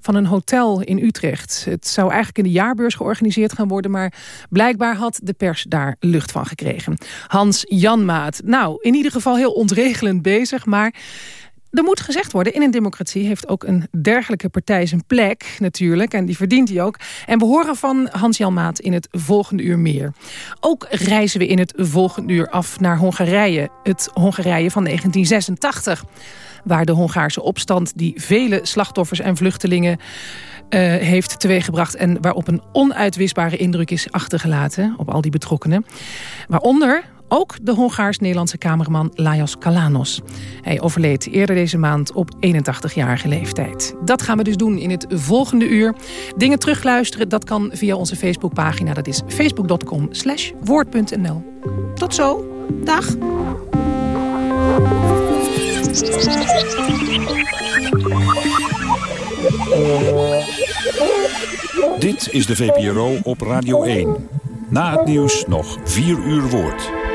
Speaker 3: van een hotel in Utrecht. Het zou eigenlijk in de jaarbeurs georganiseerd gaan worden... maar blijkbaar had de pers daar lucht van gekregen. Hans Janmaat, nou, in ieder geval heel ontregelend bezig... maar er moet gezegd worden, in een democratie heeft ook een dergelijke partij zijn plek natuurlijk. En die verdient hij ook. En we horen van Hans-Jan Maat in het volgende uur meer. Ook reizen we in het volgende uur af naar Hongarije. Het Hongarije van 1986. Waar de Hongaarse opstand die vele slachtoffers en vluchtelingen uh, heeft teweeggebracht... en waarop een onuitwisbare indruk is achtergelaten op al die betrokkenen. Waaronder Ook de Hongaars-Nederlandse kamerman Lajos Kalanos. Hij overleed eerder deze maand op 81-jarige leeftijd. Dat gaan we dus doen in het volgende uur. Dingen terugluisteren, dat kan via onze Facebookpagina. Dat is facebook.com slash woord.nl. Tot zo. Dag.
Speaker 27: Dit is de VPRO op Radio 1. Na het nieuws nog 4 uur woord.